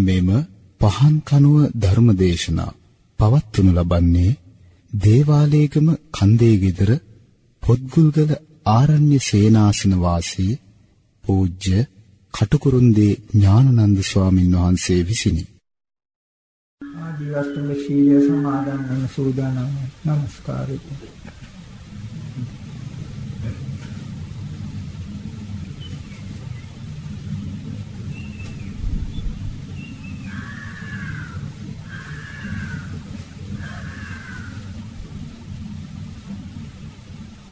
මෙම පහන් කනුව ධර්මදේශනා පවත්වනු ලබන්නේ දේවාලේගම කන්දේ ගෙදර පොත්ගුල්ගල ආරණ්‍ය සේනාසන වාසී පූජ්‍ය කටුකුරුන්දී ඥානනන්ද ස්වාමින් වහන්සේ විසිනි. ආදිවස්තුම ශීලය සමාදන් වන සූදානම් නමස්කාරය.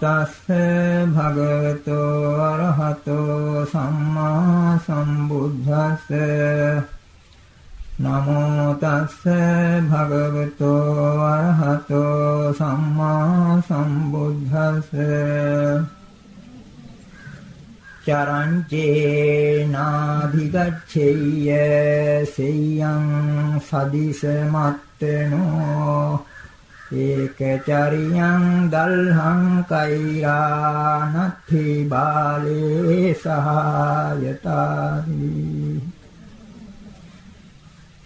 තස්ස භගවතෝ අරහතෝ සම්මා සම්බුද්දස්ස. නමෝ තස්ස භගවතෝ අරහතෝ සම්මා සම්බුද්දස්ස. චරංචේ නාධිගච්ඡේය සෙය්‍යං සදිස මත්තනෝ ඒකචරියං දල්හං කෛරානත්ථි බාලේ සහායතාහි.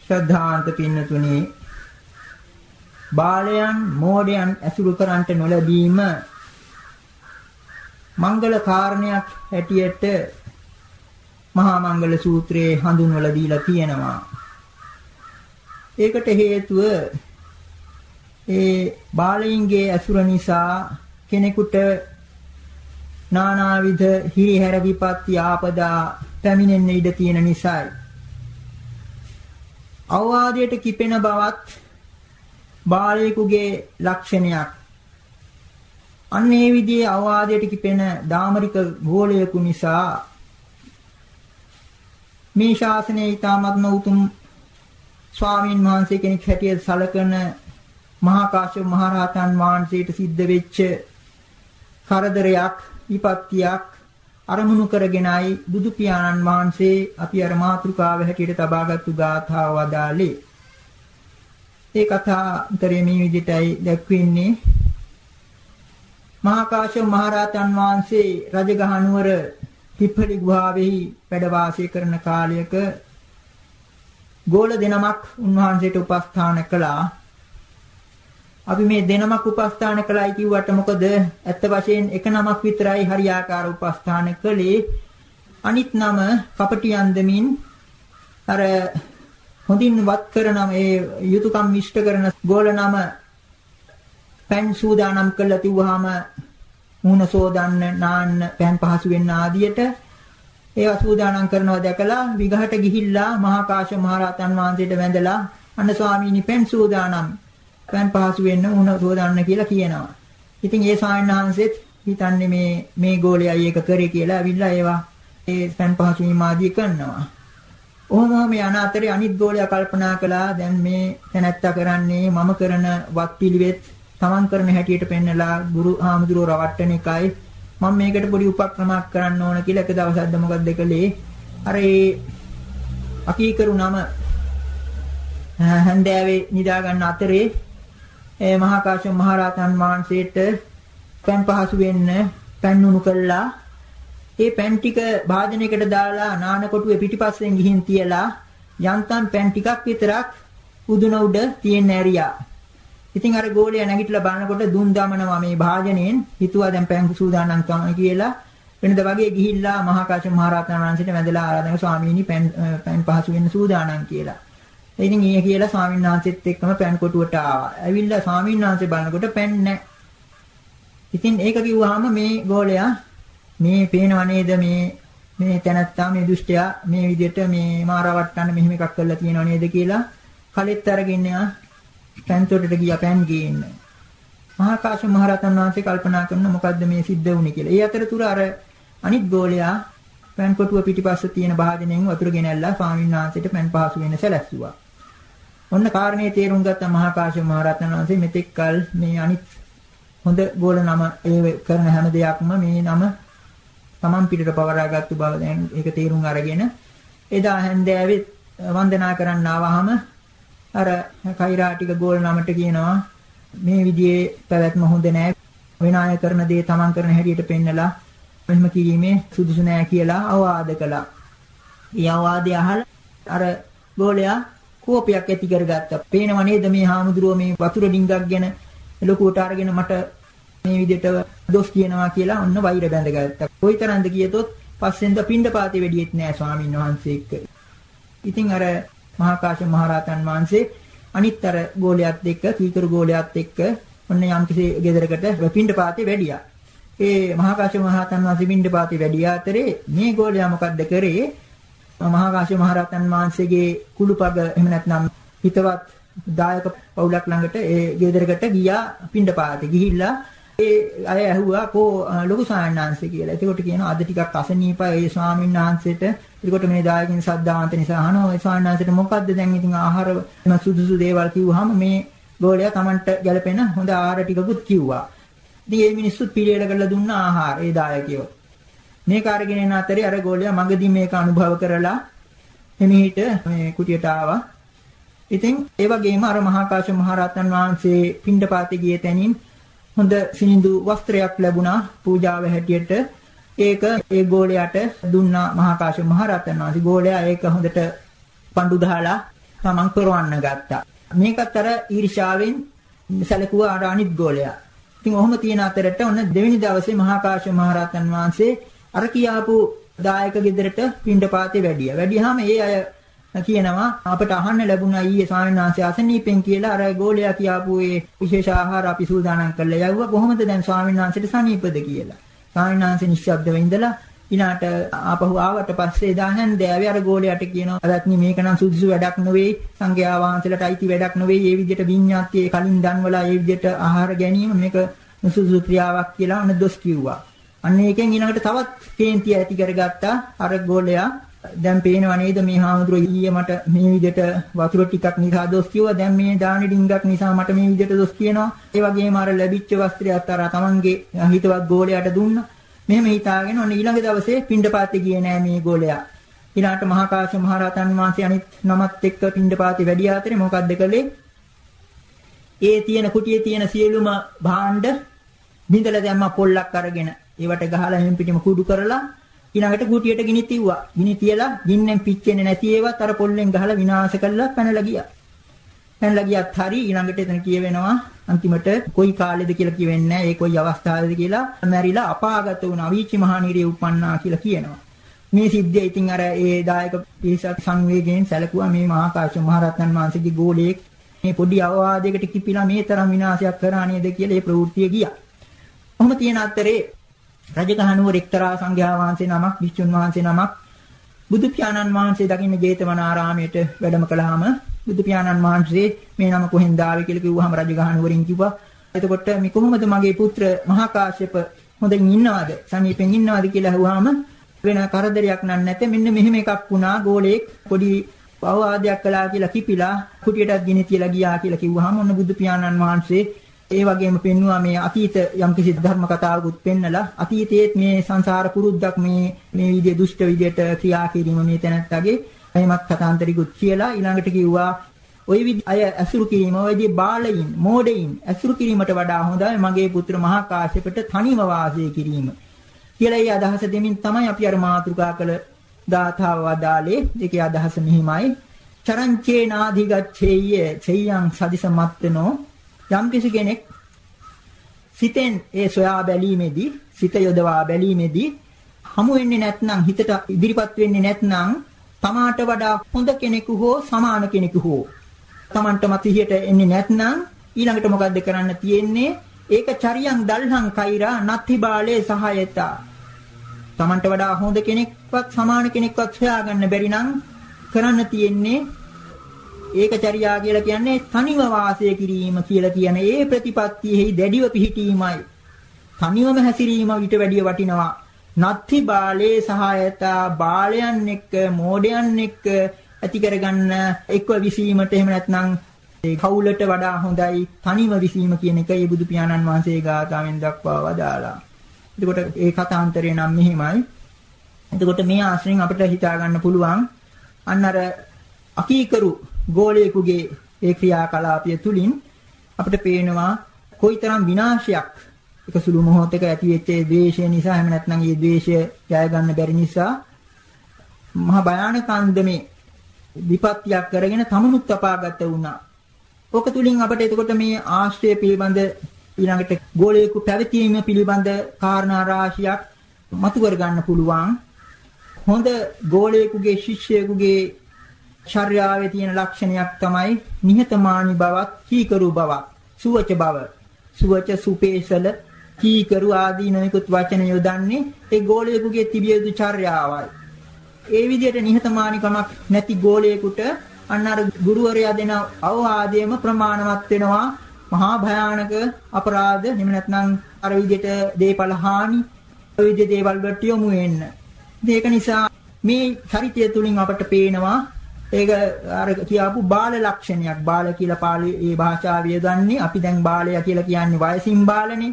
ශ්‍රද්ධාන්ත පින්නතුනි බාලයන් මෝඩයන් ඇසුරු කරන්ට නොලැබීම මංගල කාරණයක් හැටියට මහා මංගල සූත්‍රයේ හඳුන්වලා දීලා තියෙනවා. ඒකට හේතුව ඒ බාලයින්ගේ ඇසුර නිසා කෙනෙකුට නානාවිධ හිරිහැර විපත්ති ආපදා පැමිණෙන්න ඉඩ තියෙන නිසායි. අවවාදයට කිපෙන බවත් බාලයෙකුගේ ලක්ෂණයක්. අන්න ඒ විදිහේ අවවාදයට කිපෙන දාමරික ගෝලයකු නිසා මේ ශාසනයේ ඊ타මත්ම උතුම් ස්වාමීන් වහන්සේ කෙනෙක් හැටියට සැලකන මහා කාශ්‍යප මහරහතන් වහන්සේට සිද්ධ වෙච්ච කරදරයක් විපත්තියක් අරමුණු කරගෙනයි බුදු පියාණන් වහන්සේ අපි අර මාතෘකාව හැටියට තබාගත්තු ගාථාව වදාළේ. ඒ කථාන්තරයේ මේ විදිහටයි දැක්වෙන්නේ. මහා කාශ්‍යප මහරහතන් වහන්සේ රජගහ නුවර පිප්පලි ගුහාවෙහි වැඩ වාසය කරන කාලයක ගෝල දෙනමක් උන්වහන්සේට උපස්ථාන කළා. අපි මේ දෙනමක් උපස්ථාන කළයි කිව්වට මොකද? ඇත්ත වශයෙන් එක නමක් විතරයි හරියාකාර උපස්ථාන කළේ. අනිත් නම කපටි අන්දමින් අර හොඳින් වත් කරන ඒ යුතුයකම් ඉෂ්ට කරන ගෝල නම පෑන් සූදානම් කළා තිව්වහම මුණ සෝදන්න නාන්න පෑන් පහසු වෙන්න ආදියට ඒවා සූදානම් කරනවා දැකලා විගහට ගිහිල්ලා මහා කාශ්‍ය මහරහතන් වහන්සේට වැඳලා අන්න ස්වාමීනි පෑන් සූදානම්. පෑන් පහසු වෙන්න උණ සෝදන්න කියලා කියනවා. ඉතින් ඒ ස්වාමීන් වහන්සේත් හිතන්නේ මේ මේ ගෝලයයි ඒක කරේ කියලා අවිල්ලා ඒවා ඒ පෑන් පහසු වීම ආදී කරනවා. ඔහොම මේ යන අතරේ අනිත් ගෝලයා කල්පනා කළා දැන් මේ තැනැත්තා කරන්නේ මම කරන වත් පිළිවෙත් තමන් කරන හැටියට පෙන්නලා ගුරු හාමුදුරුව රවට්ටන එකයි මම මේකට පොඩි උපක්‍රමයක් කරන්න ඕන කියලා එක දවසක්ද මොකක්ද කළේ අර ඒ අකීකරු නම හන්දෑවේ නිදා ගන්න අතරේ ඒ මහා කාශ්‍යප මහරහතන් වහන්සේට පෑන් පහසු වෙන්න පෑන් උණු කළා. ඒ පෑන් ටික භාජනයකට දාලා නාන කොටුවේ පිටිපස්සෙන් ගිහින් තියලා යන්තම් පෑන් ටිකක් විතරක් උදුන උඩ තියෙන ඇරියා. ඉතින් අර ගෝලයා නැගිටලා බලනකොට දුන් දමනවා මේ භාජනයෙන් හිතුවා දැන් පෑන් සූදානම් තමයි කියලා. වෙනද වගේ ගිහිල්ලා මහා කාශ්‍යප මහරහතන් වහන්සේට වැඳලා ආරාධනා ස්වාමීනි පෑන් පෑන් පහසු වෙන්න සූදානම් කියලා. ඉතින් ඊයේ කියලා ස්වාමීන් වහන්සේත් එක්කම පෑන් කොටුවට ආවා. ඇවිල්ලා ස්වාමීන් වහන්සේ බලනකොට පෑන් නැහැ. ඉතින් ඒක කිව්වහම මේ ගෝලයා මේ පේනව නේද මේ මේ තැනත්තා මේ දුෂ්ටයා මේ විදිහට මේ මාරවට්ටන්න මෙහෙම එකක් කරලා තියෙනව නේද කියලා කලෙත් අරගෙන යා පෑන් තොටට ගියා පෑන් ගේන්න. මහා කාශ්‍යප මහරහතන් වහන්සේ කල්පනා කරන මොකද්ද මේ සිද්ධ වුනේ කියලා. ඒ අතරතුර අර අනිත් ගෝලයා පෑන් කොටුව පිටිපස්ස තියෙන භාජනයෙන් වතුර ගෙනල්ලා ස්වාමීන් වහන්සේට පෑන් පහසු වෙන්න සැලැස්සුවා. ඔන්න කාරණේ තේරුම් ගත්ත මහා කාශ්‍යප මහ රහතන් වහන්සේ මෙතෙක් කල මේ අනිත් හොඳ ගෝල නම ඒ කරන හැම දෙයක්ම මේ නම තමන් පිටට පවරාගත්තු බව දැන් ඒක තේරුම් අරගෙන එදා හැන්දෑවේ වන්දනා කරන්න ආවහම අර කෛරාටික ගෝල නමට කියනවා මේ විදිහේ පැවැත්ම හොඳ නෑ වෙන අය කරන දේ තමන් කරන හැටියට පෙන්නලා මෙහෙම කිරීමේ සුදුසු නෑ කියලා අවවාද කළා. ඒ අවවාදය අහලා අර ගෝලයා කෝපයක් ඇති කරගත්තා. පේනව නේද මේ හාමුදුරුව මේ වතුර ඩිංගක් ගැන ලොකුවට අරගෙන මට මේ විදිහට දොස් කියනවා කියලා ඔන්න වෛර බැඳගත්තා. කොයිතරම්ද කියතොත් පස්සෙන්ද පිණ්ඩපාතේ වෙඩියෙත් නෑ ස්වාමීන් වහන්සේ එක්ක. ඉතින් අර මහා කාශ්‍යප මහරහතන් වහන්සේ අනිත් අර ගෝලයාත් එක්ක කීකරු ගෝලයාත් එක්ක ඔන්න යම්කිසි ගෙදරකට පිණ්ඩපාතේ වැඩියා. ඒ මහා කාශ්‍යප මහරහතන් වහන්සේ පිණ්ඩපාතේ වැඩියා අතරේ මේ ගෝලයා මොකද්ද කරේ? මහා කාශ්‍යප මහරහතන් වහන්සේගේ කුළුපග එහෙම නැත්නම් හිතවත් දායක පවුලක් ළඟට ඒ ගෙදරකට ගියා පිණ්ඩපාතේ ගිහිල්ලා ඒ අය ඇහුවා කෝ ලොකු සායනාංශ කියලා. එතකොට කියනවා අද ටිකක් අසනීපයි ඒ ස්වාමීන් වහන්සේට. එතකොට මේ දායකින් සද්ධාන්ත නිසා අහනවා ඒ ස්වාමීන් වහන්සේට මොකද්ද දැන් ඉතින් ආහාර සුදුසු දේවල් කිව්වහම මේ ගෝලයා Tamanට ගැලපෙන හොඳ ආහාර ටිකකුත් කිව්වා. ඉතින් මේ මිනිස්සුත් පිළියෙල කරලා දුන්න ආහාර ඒ දායකයෝ. මේක අරගෙන යන අතරේ අර ගෝලයා මගදී මේක අනුභව කරලා එමිහිට මේ කුටියට ආවා. ඉතින් ඒ වගේම අර මහා කාශ්‍යප මහ රහතන් වහන්සේ පිණ්ඩපාතේ ගිය තැනින් හොඳ සිනිඳු වස්ත්‍රයක් ලැබුණා පූජාව හැටියට. ඒක ඒ ගෝලයාට දුන්නා මහා කාශ්‍යප මහ රහතන් වහන්සේ. ගෝලයා ඒක හොඳට පඳු දාලා තමන් පෙරවන්න ගත්තා. මේකත් අර ඊර්ෂාවෙන් සැලකුවා අර අනිත් ගෝලයා. ඉතින් ඔහොම තියෙන අතරට ඔන්න දෙවෙනි දවසේ මහා කාශ්‍යප මහ රහතන් වහන්සේ අර කියාපු දායක ගෙදරට පිණ්ඩපාතේ වැඩියා. වැඩියාම ඒ අය කියනවා අපට අහන්න ලැබුණා ඊයේ ස්වාමීන් වහන්සේ අසනීපෙන් කියලා අර ගෝලයා කියාපු ඒ විශේෂ ආහාර අපි සූදානම් කරලා යවුවා කොහොමද දැන් ස්වාමීන් වහන්සේට සනීපද කියලා. ස්වාමීන් වහන්සේ නිශ්ශබ්දව ඉඳලා ඊනාට ආපහු ආවට පස්සේ දාහන් දෑවේ අර ගෝලයට කියනවා අදත්නි මේක නම් සුදුසු වැඩක් නෙවෙයි සංඝයා වහන්සේලාට අයිති වැඩක් නෙවෙයි මේ විදිහට විඤ්ඤාතියේ කලින් දන්වලා මේ විදිහට ආහාර ගැනීම මේක සුදුසු ක්‍රියාවක් කියලා අන්න දොස් කිව්වා. අන්න ඒකෙන් ඊළඟට තවත් කේන්තිය ඇති කරගත්තා අර ගෝලයා දැන් පේනව නේද මේ හාමුදුරුවෝ ඊයේ මට මේ විදිහට වතුර ටිකක් නිසා දොස් කිව්වා දැන් මේ දානි ඩිංගක් නිසා මට මේ විදිහට දොස් කියනවා ඒ වගේම අර ලැබිච්ච වස්ත්‍රයත් අර තමන්ගේ හිතවත් ගෝලයට දුන්නා මෙහෙම හිතාගෙන ඔන්න ඊළඟ දවසේ පිණ්ඩපාතේ ගියේ නෑ මේ ගෝලයා. ඊළාට මහා කාශ්‍යප මහ රහතන් වහන්සේ අනිත් නමත් එක්ක පිණ්ඩපාතේ වැඩි ආතරේ මොකක්ද කළේ? ඒ තියෙන කුටියේ තියෙන සියලුම භාණ්ඩ බින්දලා දැම්මා පොල්ලක් අරගෙන. ඒවට ගහලා එහෙම් පිටිම කුඩු කරලා ඊළඟට කුටියට ගිනි තිව්වා. ගිනි තියලා ගින්නෙන් පිච්චෙන්නේ නැති ඒවත් අර පොල්ලෙන් ගහලා විනාශ කරලා පැනලා ගියා. පැනලා ගියත් හරි ඊළඟට එතන කියවෙනවා අන්තිමට කොයි කාලෙද කියලා කියවෙන්නේ නැහැ. ඒ කොයි අවස්ථාවේද කියලා මැරිලා අපාගත වුණ අවීචි මහානීරිය උපන්නා කියලා කියනවා. මේ සිද්ධිය ඉතින් අර ඒ දායක පිරිසක් සංවේගයෙන් සැලකුවා මේ මහාකාශ මහරහතන් වහන්සේගේ ගෝලයේ මේ පොඩි අවවාදයකට කිපිලා මේ තරම් විනාශයක් කරා නේද කියලා ඒ ප්‍රවෘත්තිය ගියා. ඔහොම තියෙන අතරේ රජගහනුවර එක්තරා සංඝයා වහන්සේ නමක්, විසුණු වහන්සේ නමක් බුදු පියාණන් වහන්සේ දකින්න ජේතවනාරාමයට වැඩම කළාම බුදු පියාණන් වහන්සේ මේ නම කොහෙන්ද ආවේ කියලා කිව්වහම රජගහනුවරින් කිව්වා. එතකොට මේ කොහොමද මගේ පුත්‍ර මහා කාශ්‍යප හොඳින් ඉන්නවද? සමීපෙන් ඉන්නවද කියලා අහුවාම වෙන කරදරයක් නැත්te මෙන්න මෙහෙම එකක් වුණා ගෝලෙක් පොඩි පවවාදයක් කළා කියලා කිපිලා කුටියටත් ගෙන තියලා ගියා කියලා කිව්වහම ඔන්න බුදු පියාණන් වහන්සේ ඒ වගේම පෙන්වුවා මේ අතීත යම්කිසි ධර්ම කතාවකුත් පෙන්නලා අතීතයේත් මේ සංසාර පුරුද්දක් මේ මේ විදිහේ දුෂ්ට විදිහට ක්‍රියා කිරීම මේ තැනත්තගේ එහෙමත් කතාන්තරිකුත් කියලා ඊළඟට කිව්වා ওই අය ඇසුරු කිරීම ඔය විදිහේ බාලයින් මෝඩයින් ඇසුරු කිරීමට වඩා හොඳයි මගේ පුත්‍ර මහා කාශ්‍යපට තනිව වාසය කිරීම. කියලා ඒ අදහස දෙමින් තමයි අපි අර මාතෘකා කළ ධාතාව වදාලේ ඒකේ අදහස මෙහිමයි. චරංචේ නාධිගච්ඡේය චෙයං සදිසමත්තනෝ යම් කිසි කෙනෙක් සිතෙන් ඒ සොයා බැලීමේදී සිත යොදවා බැලීමේදී හමු වෙන්නේ නැත්නම් හිතට ඉදිරිපත් වෙන්නේ නැත්නම් තමාට වඩා හොඳ කෙනෙකු හෝ සමාන කෙනෙකු හෝ තමන්ට මතිහියට එන්නේ නැත්නම් ඊළඟට මොකද්ද කරන්න තියෙන්නේ? ඒක චරියං දල්හං කෛරා නත්ති බාලේ සහායතා. තමන්ට වඩා හොඳ කෙනෙක්වත් සමාන කෙනෙක්වත් හොයාගන්න බැරි නම් කරන්න තියෙන්නේ ඒකචර්යා කියලා කියන්නේ තනිව වාසය කිරීම කියලා කියන ඒ ප්‍රතිපත්තියෙහි දැඩිව පිහිටීමයි. තනිවම හැසිරීම ඊට වැඩිය වටිනවා. නත්ති බාලේ සහායතා බාලයන් එක්ක මෝඩයන් එක්ක ඇති කරගන්න එක්ව විසීමට එහෙම නැත්නම් ඒ කවුලට වඩා හොඳයි තනිව විසීම කියන එක ඒ බුදු පියාණන් වහන්සේ ගාථාවෙන් දක්වා වදාලා. එතකොට ඒ කතාන්තරය නම් මෙහිමයි. එතකොට මේ ආශ්‍රයෙන් අපිට හිතා ගන්න පුළුවන් අන්න අර අකීකරු ගෝලයකගේ ඒ ක්‍රියාකලාපය තුලින් අපිට පේනවා කොයිතරම් විනාශයක් එක සුළු මොහොතක ඇති වෙච්ච ඒ ද්වේෂය නිසා එහෙම නැත්නම් ඒ ද්වේෂය ජය ගන්න බැරි නිසා මහ භයානක අන්දමේ විපත්තියක් කරගෙන තමනුත් අපාගත වුණා. ඕක තුලින් අපිට එතකොට මේ ආශ්‍රය පිළිබඳ ඊළඟට ගෝලයක පැවතීම පිළිබඳ කාරණා රාශියක් මතු කර ගන්න පුළුවන්. හොඳ ගෝලයකගේ ශිෂ්‍යයෙකුගේ චර්යාවේ තියෙන ලක්ෂණයක් තමයි නිහතමානී බවක්, කීකරු බවක්, සුවච බව. සුවච සුපේසල කීකරු ආදී නොයෙකුත් වචන යොදන්නේ ඒ ගෝලයෙකුගේ තිබිය යුතු චර්යාවයි. ඒ විදිහට නිහතමානීකමක් නැති ගෝලයෙකුට අන්න අර ගුරුවරයා දෙන අවවාදයේම ප්‍රමාණවත් වෙනවා මහා භයානක අපරාධ එහෙම නැත්නම් අර විදිහට දේපල හානි ඔය විදිහේ දේවල් වලට යොමු වෙන්න. ඒක නිසා මේ චරිතය තුලින් අපට පේනවා ඒක අර කියාපු බාල ලක්ෂණයක්. බාල කියලා පාලි ඒ භාෂාව යොදන්නේ අපි දැන් බාලයා කියලා කියන්නේ වයසින් බාලනේ.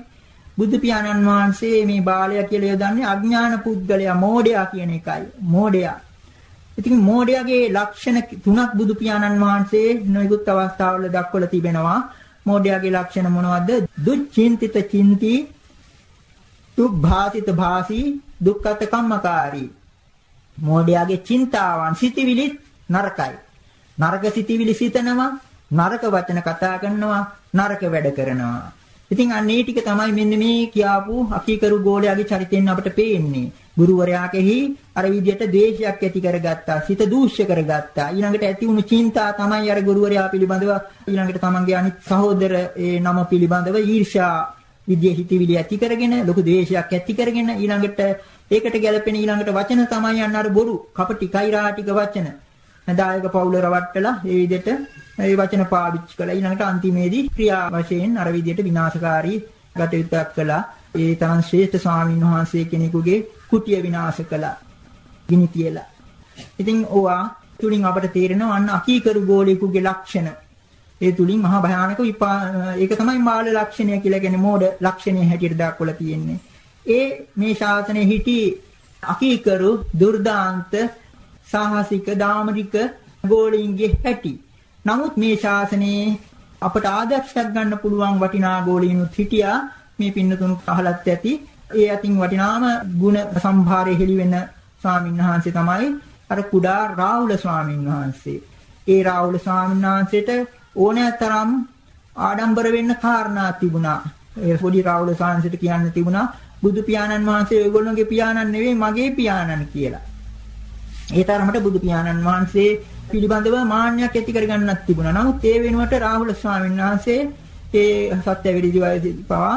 බුදු පියාණන් වහන්සේ මේ බාලයා කියලා යොදන්නේ අඥාන පුද්ගලයා මෝඩයා කියන එකයි. මෝඩයා. ඉතින් මෝඩයාගේ ලක්ෂණ තුනක් බුදු පියාණන් වහන්සේ නොයෙකුත් අවස්ථාවල දක්වලා තිබෙනවා. මෝඩයාගේ ලක්ෂණ මොනවද? දුච්චින්තිත චින්ති දුක්භාසිත භාසී දුක්ඛත කම්මකාරී. මෝඩයාගේ චින්තාවන් සිටිවිලිත් නරකයි. නරක සිතිවිලි සිතනවා, නරක වචන කතා කරනවා, නරක වැඩ කරනවා. ඉතින් අන්න ඒ ටික තමයි මෙන්න මේ කියාපු අකීකරු ගෝලයාගේ චරිතෙන් අපිට පේන්නේ. ගුරුවරයා කෙහි අර විදියට ද්වේෂයක් ඇති කරගත්තා. සිත දූෂ්‍ය කරගත්තා. ඊළඟට ඇති වුණු චින්තා තමයි අර ගුරුවරයා පිළිබඳව ඊළඟට තමන්ගේ අනිත් සහෝදර ඒ නම පිළිබඳව ඊර්ෂ්‍යා විදිය හිතවිලි ඇති කරගෙන ලොකු ද්වේෂයක් ඇති කරගෙන ඊළඟට ඒකට ගැළපෙන ඊළඟට වචන තමයි යන්න අර බොරු කපටි කෛරාටික වචන. දායක පවුල රවට්ටලා ඒ විදිහට ඒ වචන පාවිච්චි කළා. ඊළඟට අන්තිමේදී ක්‍රියා වශයෙන් අර විදිහට විනාශකාරී ගතයුත්තක් කළා. ඒ තරම් ශ්‍රේෂ්ඨ ස්වාමීන් වහන්සේ කෙනෙකුගේ කුටිය විනාශ කළා. ගිනි තියලා. ඉතින් ඕවා තුලින් අපට තේරෙනවා අන්න අකීකරු ගෝලීකුගේ ලක්ෂණ. ඒ තුලින් මහා භයානක ඒක තමයි මාළ ලක්ෂණය කියලා කියන්නේ මෝඩ ලක්ෂණය හැටියට දක්වලා තියෙන්නේ. ඒ මේ ශාසනයේ හිටි අකීකරු දුර්දාන්ත සාහසික දාමරික ගෝලීන්ගේ හැටි. නමුත් මේ ශාසනයේ අපට ආදර්ශයක් ගන්න පුළුවන් වටිනා ගෝලීනුත් හිටියා. මේ පින්නතුන් අහලත් ඇති. ඒ අතින් වටිනාම ಗುಣ සම්භාරය හෙළි වෙන ස්වාමීන් වහන්සේ තමයි අර කුඩා රාහුල ස්වාමීන් වහන්සේ. ඒ රාහුල ස්වාමීන් වහන්සේට ඕනෑතරම් ආඩම්බර වෙන්න කාරණා තිබුණා. ඒ පොඩි රාහුල ස්වාමීන්ට කියන්න තිබුණා බුදු පියාණන් වහන්සේ ඔයගොල්ලෝගේ පියාණන් නෙවෙයි මගේ පියාණන් කියලා. ඒ තරමට බුදු පියාණන් වහන්සේ පිළිබඳව මාන්නයක් ඇති කරගන්නත් තිබුණා. නමුත් ඒ වෙනුවට රාහුල ස්වාමීන් වහන්සේ ඒ සත්‍ය විරිදි වයසදී පවා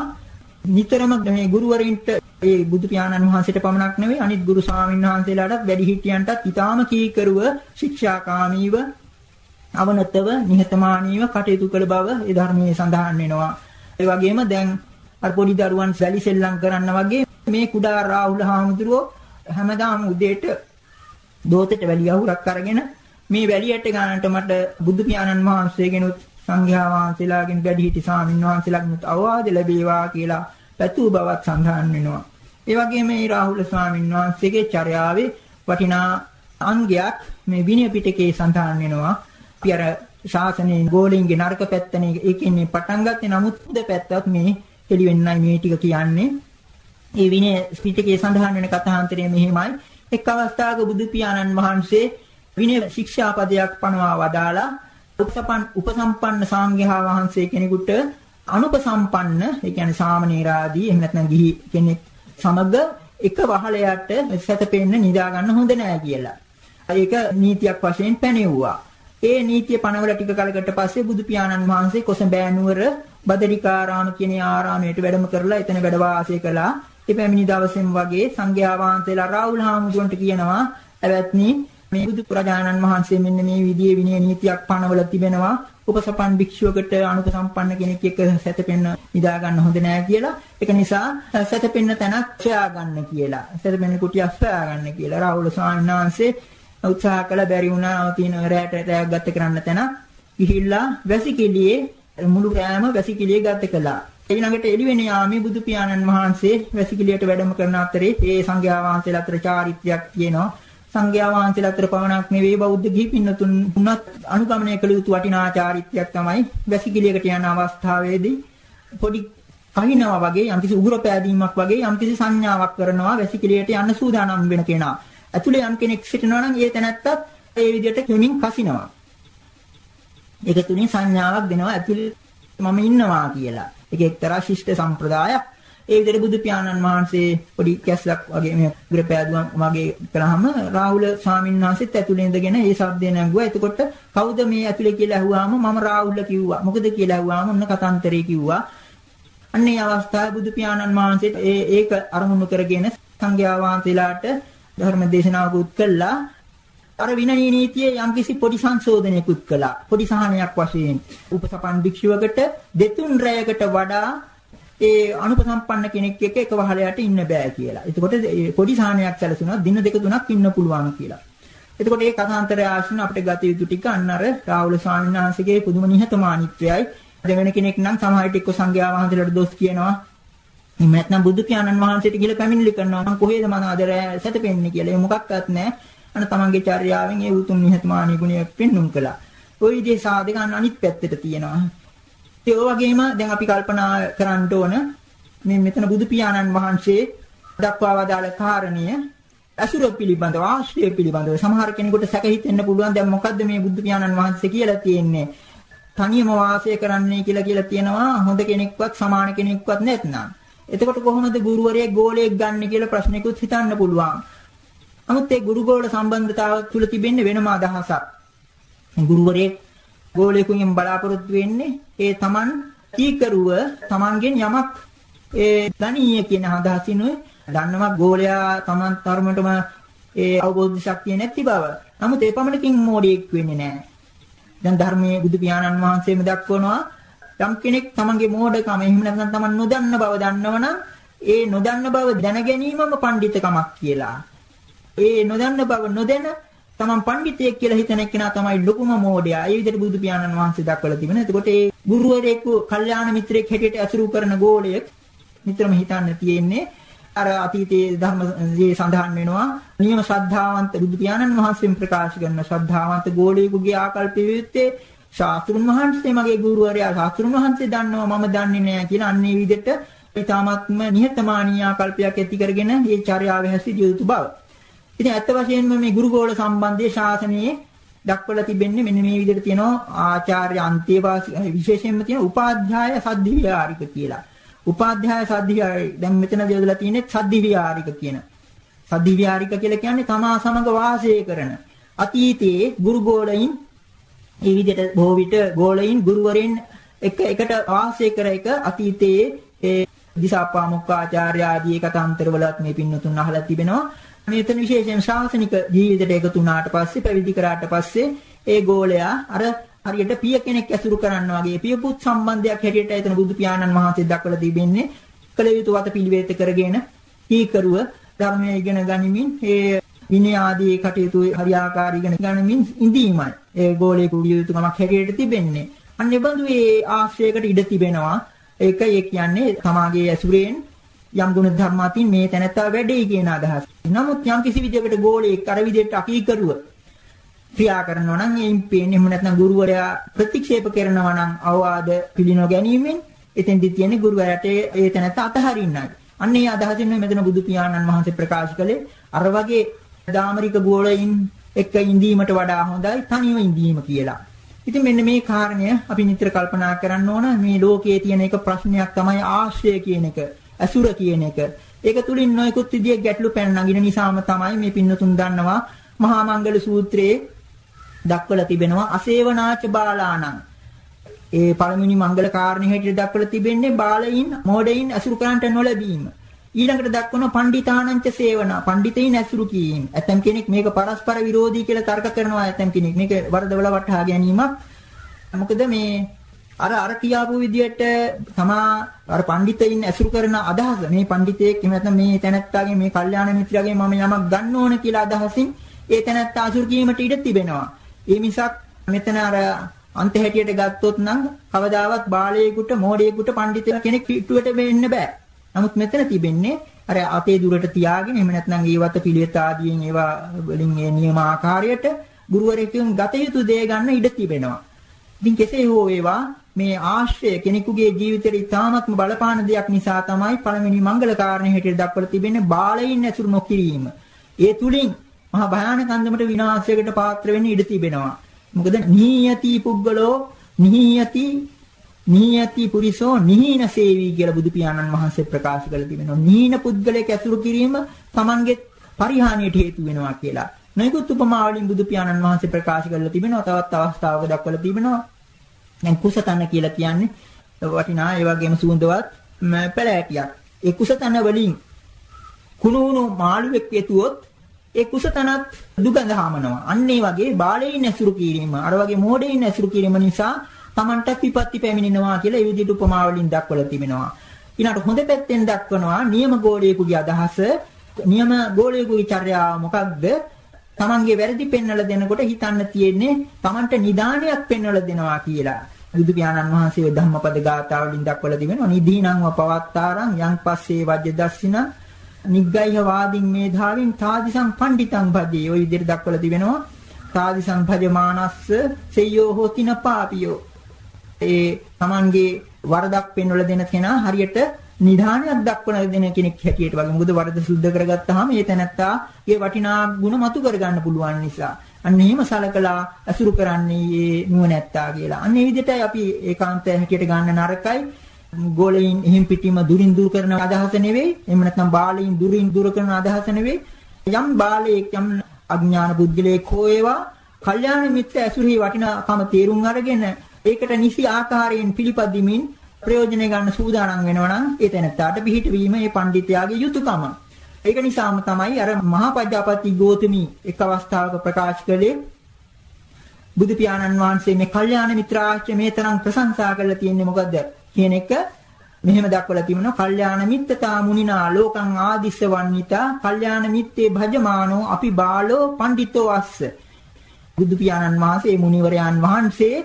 නිතරම මේ ගුරුවරින්ට ඒ බුදු පියාණන් වහන්සේට පමණක් නෙවෙයි අනිත් ගුරු ස්වාමීන් වහන්සේලාටත් වැඩිහිටියන්ටත් ඊටාම කීකරුව ශික්ෂාකාමීව අවනතව නිහතමානීව කටයුතු කළ බව ඒ ධර්මයේ සඳහන් වෙනවා. ඒ වගේම දැන් අර පොඩි දරුවන් වැලි සෙල්ලම් කරන්න වගේ මේ කුඩා රාහුල හාමුදුරුවෝ හැමදාම උදේට දෝතට වැලි අහුරක් අරගෙන මේ වැලියට ගන්නට මට බුදු පියාණන් වහන්සේගෙනුත් සංඝයා වහන්සේලාගෙන් වැඩිහිටි ස්වාමීන් වහන්සේලාගෙනුත් අවවාද ලැබේවා කියලා පැතුූ බවත් සඳහන් වෙනවා. ඒ වගේම මේ රාහුල ස්වාමීන් වහන්සේගේ චර්යාවේ වටිනා අංගයක් මේ විනය පිටකේ සඳහන් වෙනවා. අපි අර ශාසනයේ ගෝලින්ගේ නරක පැත්තනේ ඒකෙන්නේ පටන් ගත්තේ නමුත් හොඳ පැත්තත් මේ හෙළි වෙන්නයි මේ ටික කියන්නේ. ඒ විනය පිටකේ සඳහන් වෙන කථාන්තරය මෙහිමයි. එක් අවස්ථාවක බුදු පියාණන් වහන්සේ විනය ශික්ෂාපදයක් පනවා වදාලා උපසපන් උපසම්පන්න සංඝයා වහන්සේ කෙනෙකුට අනුපසම්පන්න ඒ කියන්නේ සාමණේරාදී එහෙම නැත්නම් ගිහි කෙනෙක් සමග එක වහලයට සැතපෙන්න නිදා ගන්න හොඳ නෑ කියලා. ඒක නීතියක් වශයෙන් පැනෙව්වා. ඒ නීතිය පනවල ටික කලකට පස්සේ බුදු පියාණන් වහන්සේ කොසඹෑ නුවර බදරිකාරාම කියන ආරාමයට වැඩම කරලා එතන වැඩ වාසය කළා. ඒ පැමිණි දවසෙන් වගේ සංඝයා වහන්සේලා රාහුල හාමුදුරන්ට කියනවා "ඇවැත්නි මේ බුදු පුරජානන් වහන්සේ මෙන්න මේ විදිහේ විනය නීතියක් පනවල තිබෙනවා. උපසපන් භික්ෂුවකට අනුපසම්පන්න කෙනෙක් එක්ක සැතපෙන්න නිදා ගන්න හොඳ නෑ කියලා. ඒක නිසා සැතපෙන්න තැනක් සොයා ගන්න කියලා. සැතපෙන්න කුටියක් සොයා ගන්න කියලා රාහුල ස්වාමීන් වහන්සේ උත්සාහ කළ බැරි වුණා තියෙන රැට රැයක් ගත කරන්න තැන ගිහිල්ලා වැසිකිළියේ මුළු රෑම වැසිකිළියේ ගත කළා. ඊළඟට එළි වෙන යාමේ බුදු පියාණන් වහන්සේ වැසිකිළියට වැඩම කරන අතරේ ඒ සංඝයා වහන්සේලා අතර චාරිත්‍රයක් තියෙනවා. සංඝයා වහන්සේලා අතර පමණක් නෙවෙයි බෞද්ධ ගිහි පින්නතුන් උනත් අනුගමනය කළ යුතු වටිනා චාරිත්‍රයක් තමයි වැසිකිළියකට යන අවස්ථාවේදී පොඩි කහිනවා වගේ යම්කිසි උගුර පෑදීමක් වගේ යම්කිසි සංඥාවක් කරනවා වැසිකිළියට යන්න සූදානම් වෙන කෙනා. ඇතුලේ යම් කෙනෙක් සිටිනවා නම් ඒ තැනත්තත් ඒ විදිහට කෙමින් කසිනවා. ඒක තුලින් සංඥාවක් දෙනවා ඇතුලේ මම ඉන්නවා කියලා. ඒක එක්තරා ශිෂ්ට සම්ප්‍රදායක්. ඒ විදිහට බුදු පියාණන් වහන්සේ පොඩි කැස්සක් වගේ මේ උගුර පෑදුම් වගේ කළාම රාහුල ස්වාමීන් වහන්සේත් ඇතුලේ ඉඳගෙන ඒ ශබ්දය නැංගුවා. එතකොට කවුද මේ ඇතුලේ කියලා අහුවාම මම රාහුල කිව්වා. මොකද කියලා අහුවාම ඔන්න කතාන්තරේ කිව්වා. අන්නේ අවස්ථාවේ බුදු පියාණන් වහන්සේට ඒ ඒක අරමුණු කරගෙන සංඝයා වහන්සේලාට ධර්ම දේශනාවකුත් කළා. අර විනය නීතියේ යම්කිසි පොඩි සංශෝධනයකුත් කළා. පොඩි සහනයක් වශයෙන් උපසපන් භික්ෂුවකට දෙතුන් රැයකට වඩා ඒ අනුපසම්පන්න කෙනෙක් එක්ක එක වහලයට ඉන්න බෑ කියලා. එතකොට පොඩි සහනයක් සැලසුණා දින දෙක තුනක් ඉන්න පුළුවන් කියලා. එතකොට මේ කථාන්තරය ආශ්‍රිත අපිට ගත යුතු ටික අන්න අර රාහුල ස්වාමීන් වහන්සේගේ පුදුම නිහතමානීත්වයයි දෙවෙනි කෙනෙක් නම් සමහර විට එක්ක සංඝයා වහන්සේලාට දොස් කියනවා එහෙම නැත්නම් බුදු පියාණන් වහන්සේට ගිහලා පැමිණිලි කරනවා මම කොහේද මම අද සැතපෙන්නේ කියලා. ඒ මොකක්වත් නැහැ. අන්න තමන්ගේ චර්යාවෙන් ඒ උතුම් නිහතමානී ගුණය පෙන්눔 කළා. ওই විදිහේ සාධකන් අනිත් පැත්තට තියෙනවා. ඒ වගේම දැන් අපි කල්පනා කරන්න ඕන මේ මෙතන බුදු පියාණන් වහන්සේ දක්වා වදාළ කාරණිය අසුර පිළිබඳව ආශ්‍රය පිළිබඳව සමහර කෙනෙකුට සැක හිතෙන්න පුළුවන්. දැන් මොකද්ද මේ බුදු පියාණන් වහන්සේ කියලා තියෙන්නේ? තනියම වාසය කරන්නේ කියලා කියලා තියෙනවා. හොඳ කෙනෙක්වත් සමාන කෙනෙක්වත් නැත්නම්. එතකොට කොහොමද ගුරුවරයෙක් ගෝලයෙක් ගන්න කියලා ප්‍රශ්නයකුත් හිතන්න පුළුවන්. නමුත් ඒ ගුරු ගෝල සම්බන්ධතාව තුළ තිබෙන්නේ වෙනම අදහසක්. ගුරුවරයෙක් ගෝලයෙකුගෙන් බලාපොරොත්තු වෙන්නේ ඒ Taman කීකරුව Tamanගෙන් යමක් ඒ දණීය කියන අදහසිනුයි දන්නවා ගෝලයා Taman තරමටම ඒ අවබෝධ ශක්තිය නැති බව. නමුත් ඒ පමණකින් මෝඩයෙක් වෙන්නේ නැහැ. දැන් ධර්මයේ බුදු පියාණන් වහන්සේම දක්වනවා යම් කෙනෙක් තමන්ගේ මෝඩකම එහෙම නැත්නම් තමන් නොදන්න බව දන්නවනම් ඒ නොදන්න බව දැන ගැනීමම පඬිතකමක් කියලා. ඒ නොදන්න බව නොදැන තමන් පඬිතෙක් කියලා හිතන එක්කෙනා තමයි ලොකුම මෝඩයා. ඒ විදිහට බුදු පියාණන් වහන්සේ දක්වලා තිබෙනවා. එතකොට ඒ ගුරුවරයෙකු, කල්යාණ මිත්‍රයෙක් හැටියට අසුරු කරන ගෝලයෙක් නිතරම හිතන්න තියෙන්නේ අර අතීතයේ ධර්මයේ සඳහන් වෙනවා නියම ශ්‍රද්ධාවන්ත බුදු පියාණන් වහන්සේම ප්‍රකාශ කරන ශ්‍රද්ධාවන්ත ගෝලයෙකුගේ ආකල්ප විවිත්තේ ශාස්ත්‍රුන් වහන්සේ මගේ ගුරුවරයා ශාස්ත්‍රුන් වහන්සේ දන්නවා මම දන්නේ නැහැ කියලා අන්නේ විදිහට ඊ타ත්ම නිහතමානී ආකල්පයක් ඇති කරගෙන මේ චර්යාව හැසිරිය යුතු බව. ඉතින් ඇත්ත වශයෙන්ම මේ ගුරුගෝල සම්බන්ධයේ ශාසනයේ දක්වලා තිබෙන්නේ මෙන්න මේ විදිහට තියෙනවා ආචාර්ය අන්තිවාසී විශේෂයෙන්ම තියෙන උපාධ්‍යාය සද්ධි විහාරික කියලා. උපාධ්‍යාය සද්ධි දැන් මෙතන දෙයදලා තියෙන්නේ සද්ධි විහාරික කියන. සද්ධි විහාරික කියලා කියන්නේ තමා සමග වාසය කරන අතීතයේ ගුරුගෝලයින් මේ විදිහට බොහෝ විට ගෝලයින් ගුරුවරයන් එක එකට වාසය කර එක අතීතයේ ඒ දිසාපාමුක්කාචාර්ය ආදී කතාන්තරවලත් මේ පින්නතුන් අහලා තිබෙනවා. මෙතන විශේෂයෙන් ශාසනික ජීවිතයට එකතු වුණාට පස්සේ පැවිදි කරාට පස්සේ ඒ ගෝලයා අර හරියට පිය කෙනෙක් ඇසුරු කරන්න වගේ පියපුත් සම්බන්ධයක් හැටියට එතන බුදු පියාණන් වහන්සේ දක්වලා තිබෙන්නේ කළ යුතු වත පිළිවෙත කරගෙන කීකරුව ධර්මය ඉගෙන ගනිමින් ඒ විනය ආදී කටයුතු හරියාකාරී ඉගෙන ගනිමින් ඉඳීමයි ඒ ගෝලයේ කුඩිය යුතුකමක් හැටියට තිබෙන්නේ. අන්න ඒ බඳු ඒ ආශ්‍රයයකට ඉඩ තිබෙනවා. ඒක ඒ කියන්නේ සමාගයේ ඇසුරෙන් යම් ගුණ ධර්ම අතින් මේ තැනත්තා වැඩේ කියන අදහස. නමුත් යම් කිසි විදිහකට ගෝලයේ අර විදිහට අකීකරුව ක්‍රියා කරනවා නම් එයින් පේන්නේ එහෙම නැත්නම් ගුරුවරයා ප්‍රතික්ෂේප කරනවා නම් අවවාද පිළිනො ගැනීමෙන් එතෙන්දි තියෙන්නේ ගුරුවරයාට ඒ තැනත්තා අතහරින්නයි. අන්න ඒ අදහසින් මෙතන බුදු පියාණන් වහන්සේ ප්‍රකාශ කළේ අර වගේ දාමරික ගෝලයින් එක්ක ඉඳීමට වඩා හොඳයි තනියම ඉඳීම කියලා. ඉතින් මෙන්න මේ කාරණය අපි නිතර කල්පනා කරන්න ඕන මේ ලෝකයේ තියෙන එක ප්‍රශ්නයක් තමයි ආශ්‍රය කියන එක, අසුර කියන එක. ඒක තුලින් නොයෙකුත් විදිහේ ගැටලු පැන නගින නිසාම තමයි මේ පින්නතුන් දන්නවා මහා මංගල සූත්‍රයේ දක්වලා තිබෙනවා අසේවනාච බාලාණං ඒ පළමුනි මංගල කාරණේ හැටියට දක්වලා තිබෙන්නේ බාලයින් මෝඩයින් අසුරු කරන්ට නොලැබීම. ඊළඟට දක්වන පණ්ඩිතානංච සේවනා පණ්ඩිතයින් ඇසුරු කිරීම. ඇතම් කෙනෙක් මේක පරස්පර විරෝධී කියලා තර්ක කරනවා. ඇතම් කෙනෙක් මේක වරදවල වටහා ගැනීමක්. මොකද මේ අර අර කියාපු විදියට තමා අර පඬිතයින් ඇසුරු කරන අදහස මේ පඬිතෙක් එහෙම නැත්නම් මේ තැනැත්තාගේ මේ කල්යාණ මිත්‍රයාගේ මම යමක් ගන්න ඕන කියලා අදහසින් ඒ තැනැත්තා අසුරු කීමට ඉඩ තිබෙනවා. ඒ මිසක් මෙතන අර අන්ත හැටියට ගත්තොත් නම් කවදාවත් බාලයෙකුට මෝඩයෙකුට පඬිතෙක් කෙනෙක් පිටුවට වෙන්න බෑ. නමුත් මෙතන තිබෙන්නේ අර අපේ දුරට තියාගෙන එහෙම නැත්නම් ඊවත පිළිවෙත ආදීන් ඒවා වලින් ඒ නියම ආකාරයට ගුරුවරයෙකුන් ගත යුතු දේ ගන්න ඉඩ තිබෙනවා. ඉතින් කෙසේ හෝ වේවා මේ ආශ්‍රය කෙනෙකුගේ ජීවිතේ ඉතාමත්ම බලපාන දෙයක් නිසා තමයි පළවෙනි මංගල කාරණේ හැටියට දක්වලා තිබෙන්නේ බාලයින් ඇසුරු නොකිරීම. ඒ තුලින් මහා භයානක අන්දමට විනාශයකට පාත්‍ර වෙන්න ඉඩ තිබෙනවා. මොකද නීයති පුද්ගලෝ නීයති නීයති පුරිසෝ නිහීන සේවි කියලා බුදු පියාණන් වහන්සේ ප්‍රකාශ කරලා තිබෙනවා. නිහීන පුද්ගලයෙක් ඇසුරු කිරීම Tamanගේ පරිහානියට හේතු වෙනවා කියලා. නොයෙකුත් උපමා වලින් බුදු පියාණන් වහන්සේ ප්‍රකාශ කරලා තිබෙනවා. තවත් අවස්ථාවක දක්වලා තිබෙනවා. දැන් කුසතන කියලා කියන්නේ වටිනා ඒ වගේම සුවඳවත් පැලෑටියක්. ඒ කුසතන වලින් කුණුණු මාළුවෙක් එතුවොත් ඒ කුසතනත් දුගඳ හාමනවා. අන්න ඒ වගේ බාලයින් ඇසුරු කිරීම, අර වගේ මෝඩයින් ඇසුරු කිරීම නිසා Tamanට විපත්ති පැමිණෙනවා කියලා ඒ විදිහට උපමා වලින් දක්වලා තිබෙනවා. ඊළඟට හොඳ පැත්තෙන් දක්වනවා නියම ගෝලීකුගේ අදහස. නියම ගෝලීකුගේ චර්යාව මොකක්ද? Tamanගේ වැරදි පෙන්වලා දෙනකොට හිතන්න තියෙන්නේ Tamanට නිදානයක් පෙන්වලා දෙනවා කියලා. බුදු පියාණන් වහන්සේ ධම්මපද ගාථා වලින් දක්වලා තිබෙනවා. නිදීනංව පවත්තාරං යං පස්සේ වජ්‍ය දස්සින නිග්ගයිහ වාදින් මේධාවින් තාදිසං පණ්ඩිතං භජේ. ওই විදිහට දක්වලා තිබෙනවා. තාදිසං භජමානස්ස සෙය්‍යෝ හෝතින පාපියෝ ඒ Tamanගේ වරදක් පෙන්වලා දෙන කෙනා හරියට නිධානයක් දක්වන දෙන කෙනෙක් හැටියට වගේ මොකද වරද සුද්ධ කරගත්තාම ඒ තැනත්තා ඒ වටිනා ගුණ මතු කරගන්න පුළුවන් නිසා අන්න එහෙම සලකලා අසුරු කරන්නේ මේ නුවණැත්තා කියලා. අන්න ඒ විදිහටයි අපි ඒකාන්තය හැටියට ගන්න නරකයි. ගෝලයින් එහෙම් පිටිම දුරින් දුර කරන අදහස නෙවෙයි. එහෙම නැත්නම් බාලයින් දුරින් දුර කරන අදහස නෙවෙයි. යම් බාලයෙක් යම් අඥාන බුද්ධලේක හෝ ඒවා කල්යාණ මිත්‍ර ඇසුරෙහි වටිනාකම තේරුම් අරගෙන ඒකට නිසි ආකාරයෙන් පිළිපදිමින් ප්‍රයෝජන ගන්න සූදානම් වෙනවා නම් ඒ තැනත්තාට පිහිට වීම ඒ පඬිත්යාගේ යුතුයකම. ඒක නිසාම තමයි අර මහා පජාපති ගෝතමී එක් අවස්ථාවක ප්‍රකාශ කළේ. බුදු පියාණන් වහන්සේ මේ කල්යාණ මිත්‍රාශ්‍රය මේ තරම් ප්‍රශංසා කරලා තියෙන්නේ මොකද්ද කියන එක මෙහෙම දක්වලා තිබෙනවා කල්යාණ මිත්තතා මුනිනා ලෝකං ආදිස්ස වන්නිතා. කල්යාණ මිත්තේ භජමානෝ අපි බාලෝ පඬිතෝ අස්ස. බුදු පියාණන් වහන්සේ මුනිවරයන් වහන්සේ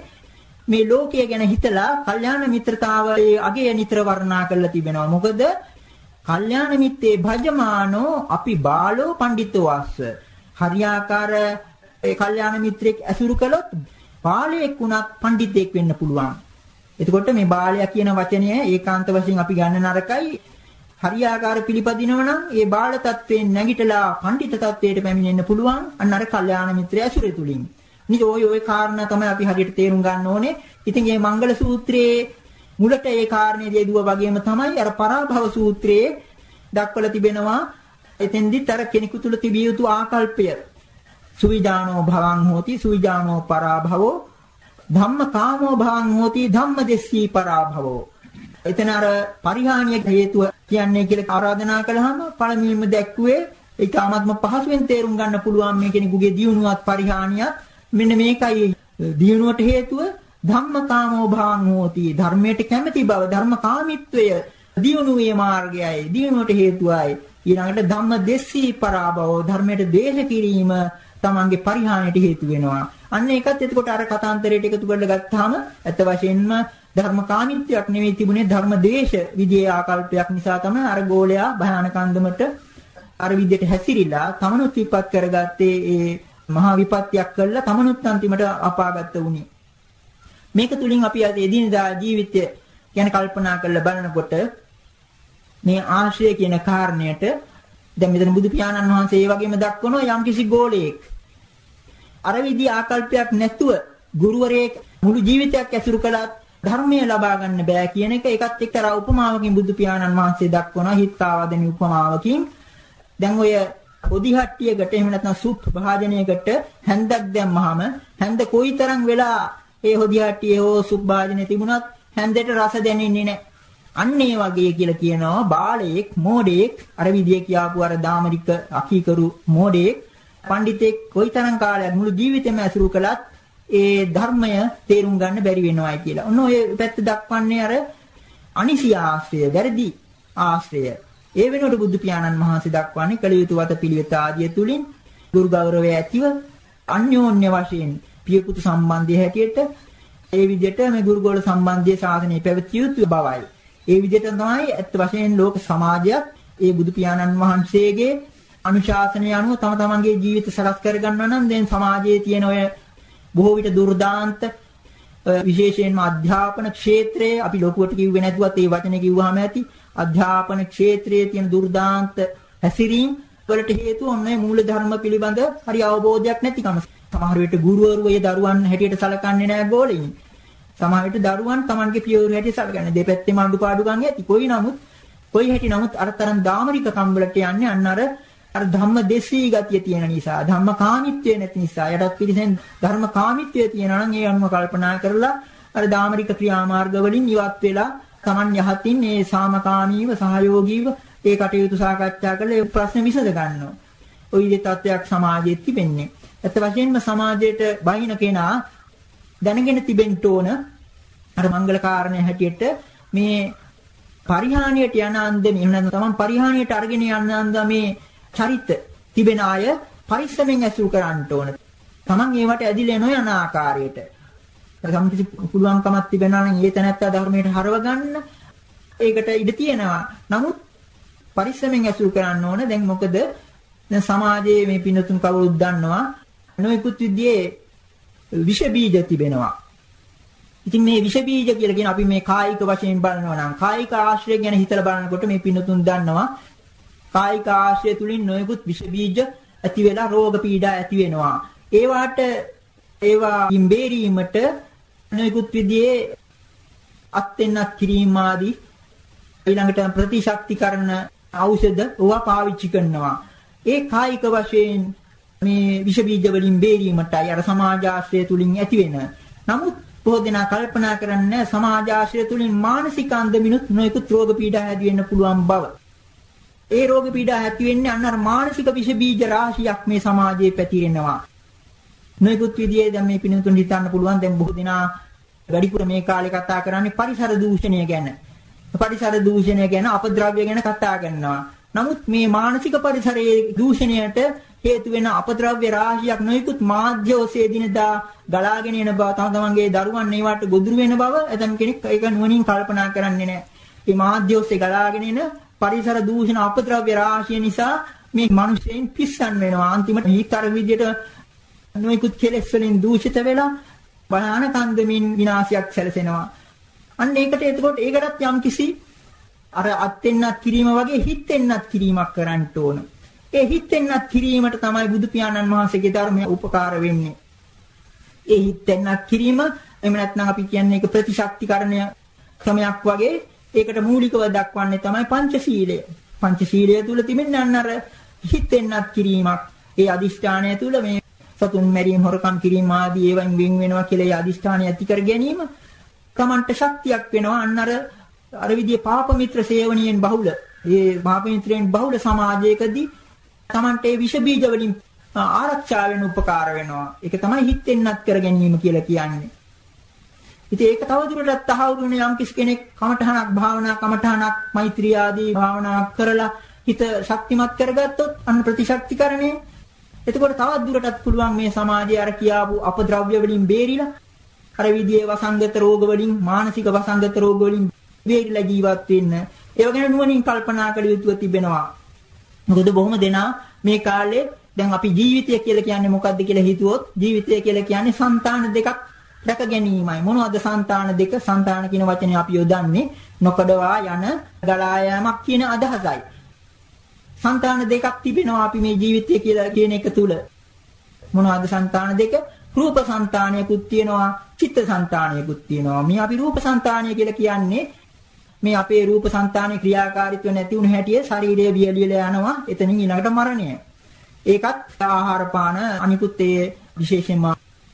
මේ ලෝකය ගැන හිතලා කල්යාණ මිත්‍රතාවයේ අගය නිතර වර්ණනා කරලා තිබෙනවා මොකද කල්යාණ මිත්තේ භජමානෝ අපි බාලෝ පඬිතෝ අස්ස හරියාකාර ඒ කල්යාණ මිත්‍රෙක් ඇසුරු කළොත් බාලයෙක් වුණත් පඬිතෙක් වෙන්න පුළුවන්. එතකොට මේ බාලයා කියන වචනය ඒකාන්ත වශයෙන් අපි ගන්න නරකයි. හරියාකාර පිළිපදිනව නම් ඒ බාල තත්වයෙන් නැගිටලා පඬිත තත්වයට පැමිණෙන්න පුළුවන්. අන්න අර කල්යාණ මිත්‍රය ඇසුරේ තුලින්. ඉතින් ওই ওই කාරණා තමයි අපි හරියට තේරුම් ගන්න ඕනේ. ඉතින් මේ මංගල සූත්‍රයේ මුලට ඒ කාරණේ දෙදුවා වගේම තමයි අර පරාභව සූත්‍රයේ දක්වලා තිබෙනවා. එතෙන්දිත් අර කෙනෙකු තුල තිබිය යුතු ආකල්පය සුවිජානෝ භවං හෝති සුවිජානෝ පරාභවෝ ධම්මකාමෝ භවං හෝති ධම්මදෙස්සී පරාභවෝ එතන අර පරිහානිය හේතුව කියන්නේ කියලා ආරාධනා කළාම පළමුවෙන්ම දැක්කුවේ ඒක ආත්ම පහසුවෙන් තේරුම් ගන්න පුළුවන් මේ කෙනෙකුගේ දියුණුවත් පරිහානියත් මෙන්න මේකයි දියුණුවට හේතුව ධම්මකාමෝ භවං හෝති ධර්මයට කැමැති බව ධර්මකාමීත්වය දියුණුවේ මාර්ගයයි දියුණුවට හේතුවයි ඊළඟට ධම්ම දෙස්සී පරාභව ධර්මයට දේශ කිරීම තමන්ගේ පරිහානියට හේතු වෙනවා. අන්න ඒකත් එතකොට අර කතාන්තරයට එකතු කරලා ගත්තාම ඇත්ත වශයෙන්ම ධර්මකාමීත්වයක් නෙවෙයි තිබුණේ ධර්මදේශ විදියේ ආකල්පයක් නිසා තමයි අර ගෝලයා භයානක අන්දමට අර විදියට හැසිරිලා තමනුත් විපත් කරගත්තේ ඒ මහා විපත්තියක් කළා තමනුත් අන්තිමට අපාගත වුණේ. මේක තුලින් අපි අද එදිනදා ජීවිතය ගැන කල්පනා කරලා බලනකොට මේ ආශ්‍රය කියන කාරණයට දැන් මෙතන බුදු පියාණන් වහන්සේ ඒ වගේම දක්වනවා යම්කිසි ගෝලයක් අර විදි ආකල්පයක් නැතුව ගුරුවරයෙක් මුළු ජීවිතයක් ඇසුරු කළත් ධර්මය ලබා ගන්න බෑ කියන එක ඒකත් එක්තරා උපමාවකින් බුදු පියාණන් වහන්සේ දක්වනවා හිත්තාවදෙන උපමාවකින් දැන් ඔය පොදිහට්ටියකට එහෙම නැත්නම් සුප් භාජනයකට හැන්දක් දැම්මහම හැන්ද කොයිතරම් වෙලා ඒ හොදිහට්ටියේ හෝ සුප් භාජනයේ තිබුණත් හැන්දට රස දැනෙන්නේ නැහැ. අන්න ඒ වගේ කියලා කියනවා බාලයෙක් මෝඩයෙක් අර විදිය කියාපු අර දාමරික අකීකරු මෝඩයෙක් පඬිතෙක් කොයිතරම් කාලයක් මුළු ජීවිතේම ඇසුරු කළත් ඒ ධර්මය තේරුම් ගන්න බැරි වෙනවායි කියලා. ඔන්න ඔය පැත්ත දක්වන්නේ අර අනිසි ආශ්‍රය, වැරදි ආශ්‍රය. ඒ වෙනුවට බුදු පියාණන් වහන්සේ දක්වන්නේ කළ යුතු වත පිළිවෙත ආදිය තුලින් ගුරු ගෞරවය ඇතිව අන්‍යෝන්‍ය වශයෙන් පියපුතු සම්බන්ධය හැටියට ඒ විදිහට මේ ගුරුගෝල සම්බන්ධයේ ශාසනය පැවතිය යුතු බවයි. ඒ විදිහට තමයි ඇත්ත වශයෙන් ලෝක සමාජයත් ඒ බුදු පියාණන් වහන්සේගේ අනුශාසනය අනුව තම තමන්ගේ ජීවිත සකස් කරගන්නවා නම් දැන් සමාජයේ තියෙන ඔය බොහෝ විට දුර්දාන්ත විශේෂයෙන්ම අධ්‍යාපන ක්ෂේත්‍රයේ අපි ලොකුවට කිව්වේ නැතුවත් ඒ වචනේ කිව්වහම ඇති අධ්‍යාපන ක්ෂේත්‍රයේ තියෙන දුර්දාන්ත හැසිරීම් වලට හේතුව ඔන්නේ මූල ධර්ම පිළිබඳ හරි අවබෝධයක් නැතිකම. සමහර විට ගුරුවරු ඒ දරුවන් හැටියට සලකන්නේ නැහැ ගෝලෙයින්. සමහර විට දරුවන් Tamanගේ පියවරු හැටියට සලකන්නේ. දෙපැත්තේම අඩුපාඩුකම් ඇති. කොයි නමුත් කොයි හැටි නමුත් අර තරම් දාමරික කම්බලට යන්නේ අන්න අර අර ධම්ම දෙසී ගතිය තියෙන නිසා ධම්ම කාමීත්වය නැති නිසා යටත් පිළිසෙන් ධර්ම කාමීත්වය තියෙනවා නම් ඒ අනුව කල්පනා කරලා අර දාමරික ක්‍රියාමාර්ග වලින් ඉවත් වෙලා Taman යහතින් මේ සාමකාමීව සහයෝගීව ඒ කටයුතු සාකච්ඡා කරලා ඒ ප්‍රශ්න විසඳ ගන්නවා. ওই විදිහේ තත්ත්වයක් සමාජයේ තිබෙන්නේ. ඇත්ත වශයෙන්ම සමාජයට බහින කෙනා දැනගෙන තිබෙන්න ඕන අර මංගල කාරණේ හැටියට මේ පරිහානියට යන අන්දම එහෙම නැත්නම් තමන් පරිහානියට අරගෙන යන අන්දම මේ චරිත තිබෙන අය පරිස්සමෙන් ඇසුරු කරන්න ඕන. Taman ඒවට ඇදිලා නොයන ආකාරයට. සම්පූර්ණ පුළුවන්කමක් තිබෙනවා නම් ඒ තැනත්තා ධර්මයට හරව ගන්න ඒකට ඉඩ තියෙනවා. නමුත් පරිස්සමෙන් ඇසුරු කරන්න ඕන. දැන් මොකද දැන් සමාජයේ මේ පින්නතුන් කවුරුත් දන්නවා නොයෙකුත් විදිහේ විෂ බීජ තිබෙනවා. ඉතින් මේ විෂ බීජ කියලා කියන අපි මේ කායික වශයෙන් බලනවා නම් කායික ආශ්‍රය ගැන හිතලා බලනකොට මේ පින්නතුන් දන්නවා කායික ආශ්‍රය තුලින් නොයෙකුත් විෂ බීජ ඇති වෙලා රෝග පීඩා ඇති වෙනවා. ඒවාට ඒවා ඉම්බේරීමට නොයෙකුත් විදිහේ අත් වෙනත් කිරීම ආදී ඊළඟට ප්‍රතිශක්තිකරණ ඖෂධ ඕවා පාවිච්චි කරනවා. ඒ කායික වශයෙන් මේ විෂ බීජ වලින් බේරීමටයි අර සමාජ ආශ්‍රය තුලින් ඇති වෙන. නමුත් බොහෝ දෙනා කල්පනා කරන්නේ සමාජ ආශ්‍රය තුලින් මානසික අන්දමිනුත් නොයෙකුත් රෝග පීඩා ඇති වෙන්න පුළුවන් බව. ඒ රෝග පීඩා ඇති වෙන්නේ අන්න අර මානසික විෂ බීජ රාශියක් මේ සමාජයේ පැතිරෙනවා. නොයෙකුත් විදිහේ දැන් මේ පිනුතුන් හිතන්න පුළුවන් දැන් බොහෝ දෙනා වැඩිපුර මේ කාලේ කතා කරන්නේ පරිසර දූෂණය ගැන. පරිසර දූෂණය ගැන අපද්‍රව්‍ය ගැන කතා කරනවා. නමුත් මේ මානසික පරිසරයේ දූෂණයට හේතු වෙන අපද්‍රව්‍ය රාශියක් නොයෙකුත් මාධ්‍ය ඔස්සේ දිනදා ගලාගෙන එන බව තම තමන්ගේ දරුවන් ඒවට ගොදුරු වෙන බව ඇතම් කෙනෙක් ඒක නුවණින් කල්පනා කරන්නේ නැහැ. මේ මාධ්‍ය ඔස්සේ ගලාගෙන එන පරිසර දූෂණ අපද්‍රව්‍ය රාශිය නිසා මේ මිනිස්සෙන් පිස්සන් වෙනවා. අන්තිමට ඊතර විදියට නොයෙකුත් කෙලෙස් වලින් දූෂිත වෙලා බාහන කන්දමින් විනාශයක් සැලසෙනවා. අන්න ඒකට එතකොට ඒකටත් යම්කිසි අර අත්ෙන්නත් කිරීම වගේ හිතෙන්නත් කිරීමක් කරන්න ඕන. ඒ හිතෙන්නත් කිරීමට තමයි බුදු පියාණන් වහන්සේගේ ධර්මය උපකාර වෙන්නේ. ඒ හිතෙන්නත් කිරීම එහෙම නැත්නම් අපි කියන්නේ ඒක ප්‍රතිශක්තිකරණය ක්‍රමයක් වගේ ඒකට මූලිකව දක්වන්නේ තමයි පංචශීලය. පංචශීලය තුල තිබෙන අන්න අර හිතෙන්නත් කිරීමක්. ඒ අදිෂ්ඨානය තුල මේ සතුන් මැරීම හොරකම් කිරීම ආදී ඒවායින් වෙන් වෙනවා කියලා ඒ අදිෂ්ඨානය ඇති කර ගැනීම තමන්ට ශක්තියක් වෙනවා. අන්න අර අර විදිහේ පාප මිත්‍ර සේවනයෙන් බහුල. ඒ පාප මිත්‍රයන් බහුල සමාජයකදී තමන්ට ඒ විෂ බීජ වලින් ආරක්ෂා වෙන උපකාර වෙනවා. ඒක තමයි හිතෙන්නත් කර ගැනීම කියලා කියන්නේ. ඉතින් ඒක තවදුරටත් තහවුරු වෙන යම් කෙනෙක් කමඨහනක් භාවනා කමඨහනක් මෛත්‍රී ආදී භාවනාවක් කරලා හිත ශක්තිමත් කරගත්තොත් අන්න ප්‍රතිශක්තිකරණේ එතකොට තවත් දුරටත් පුළුවන් මේ සමාජය අර කියාපු අපද්‍රව්‍ය වලින් බේරිලා අර විදියේ වසංගත රෝග වලින් මානසික වසංගත රෝග වලින් බේරිලා ජීවත් වෙන්න ඒව ගැන නුවණින් කල්පනා කළ යුතුව තිබෙනවා. මොකද බොහොම දෙනා මේ කාලේ දැන් අපි ජීවිතය කියලා කියන්නේ මොකද්ද කියලා හිතුවොත් ජීවිතය කියලා කියන්නේ సంతාන දෙකක් රැක ගැනීමයි. මොනවද సంతාන දෙක? సంతාන කියන වචනේ අපි යොදන්නේ නොකඩවා යන ගලා යෑමක් කියන අදහසයි. సంతాන දෙකක් තිබෙනවා අපි මේ ජීවිතය කියලා කියන එක තුල. මොනවාද సంతాන දෙක? රූප సంతානයකුත් තියෙනවා, චිත්ත సంతානයකුත් තියෙනවා. මේ අපි රූප సంతානය කියලා කියන්නේ මේ අපේ රූප సంతානයේ ක්‍රියාකාරීත්වය නැති වුණු හැටියේ ශරීරය වියලියලා යනවා. එතනින් ඊළඟට මරණය. ඒකත් ආහාර පාන අනිකුත් ඒ විශේෂයෙන්ම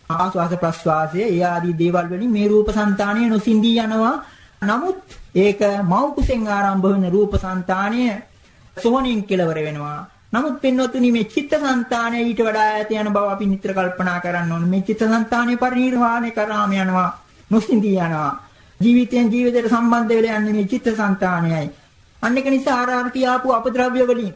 ආස්වාස ප්‍රස්වාසය ඒ ආදී දේවල් වලින් මේ රූප సంతානය නොසින්දී යනවා. නමුත් ඒක මෞකුසෙන් ආරම්භ වෙන රූප సంతානය සෝණින් කෙලවර වෙනවා. නමුත් පින්වතුනි මේ චිත්තසංතානය ඊට වඩා ඈත යන බව අපි නිතර කල්පනා කරන්න ඕනේ. මේ චිත්තසංතානය පරිණිරවාණය කරාම යනවා. නොසින්දී යනවා. ජීවිතයෙන් ජීවිතයට සම්බන්ධ වෙලා යන්නේ මේ චිත්තසංතානයයි. අන්න ඒක නිසා ආර ආර කියාපු අපද්‍රව්‍ය වලින්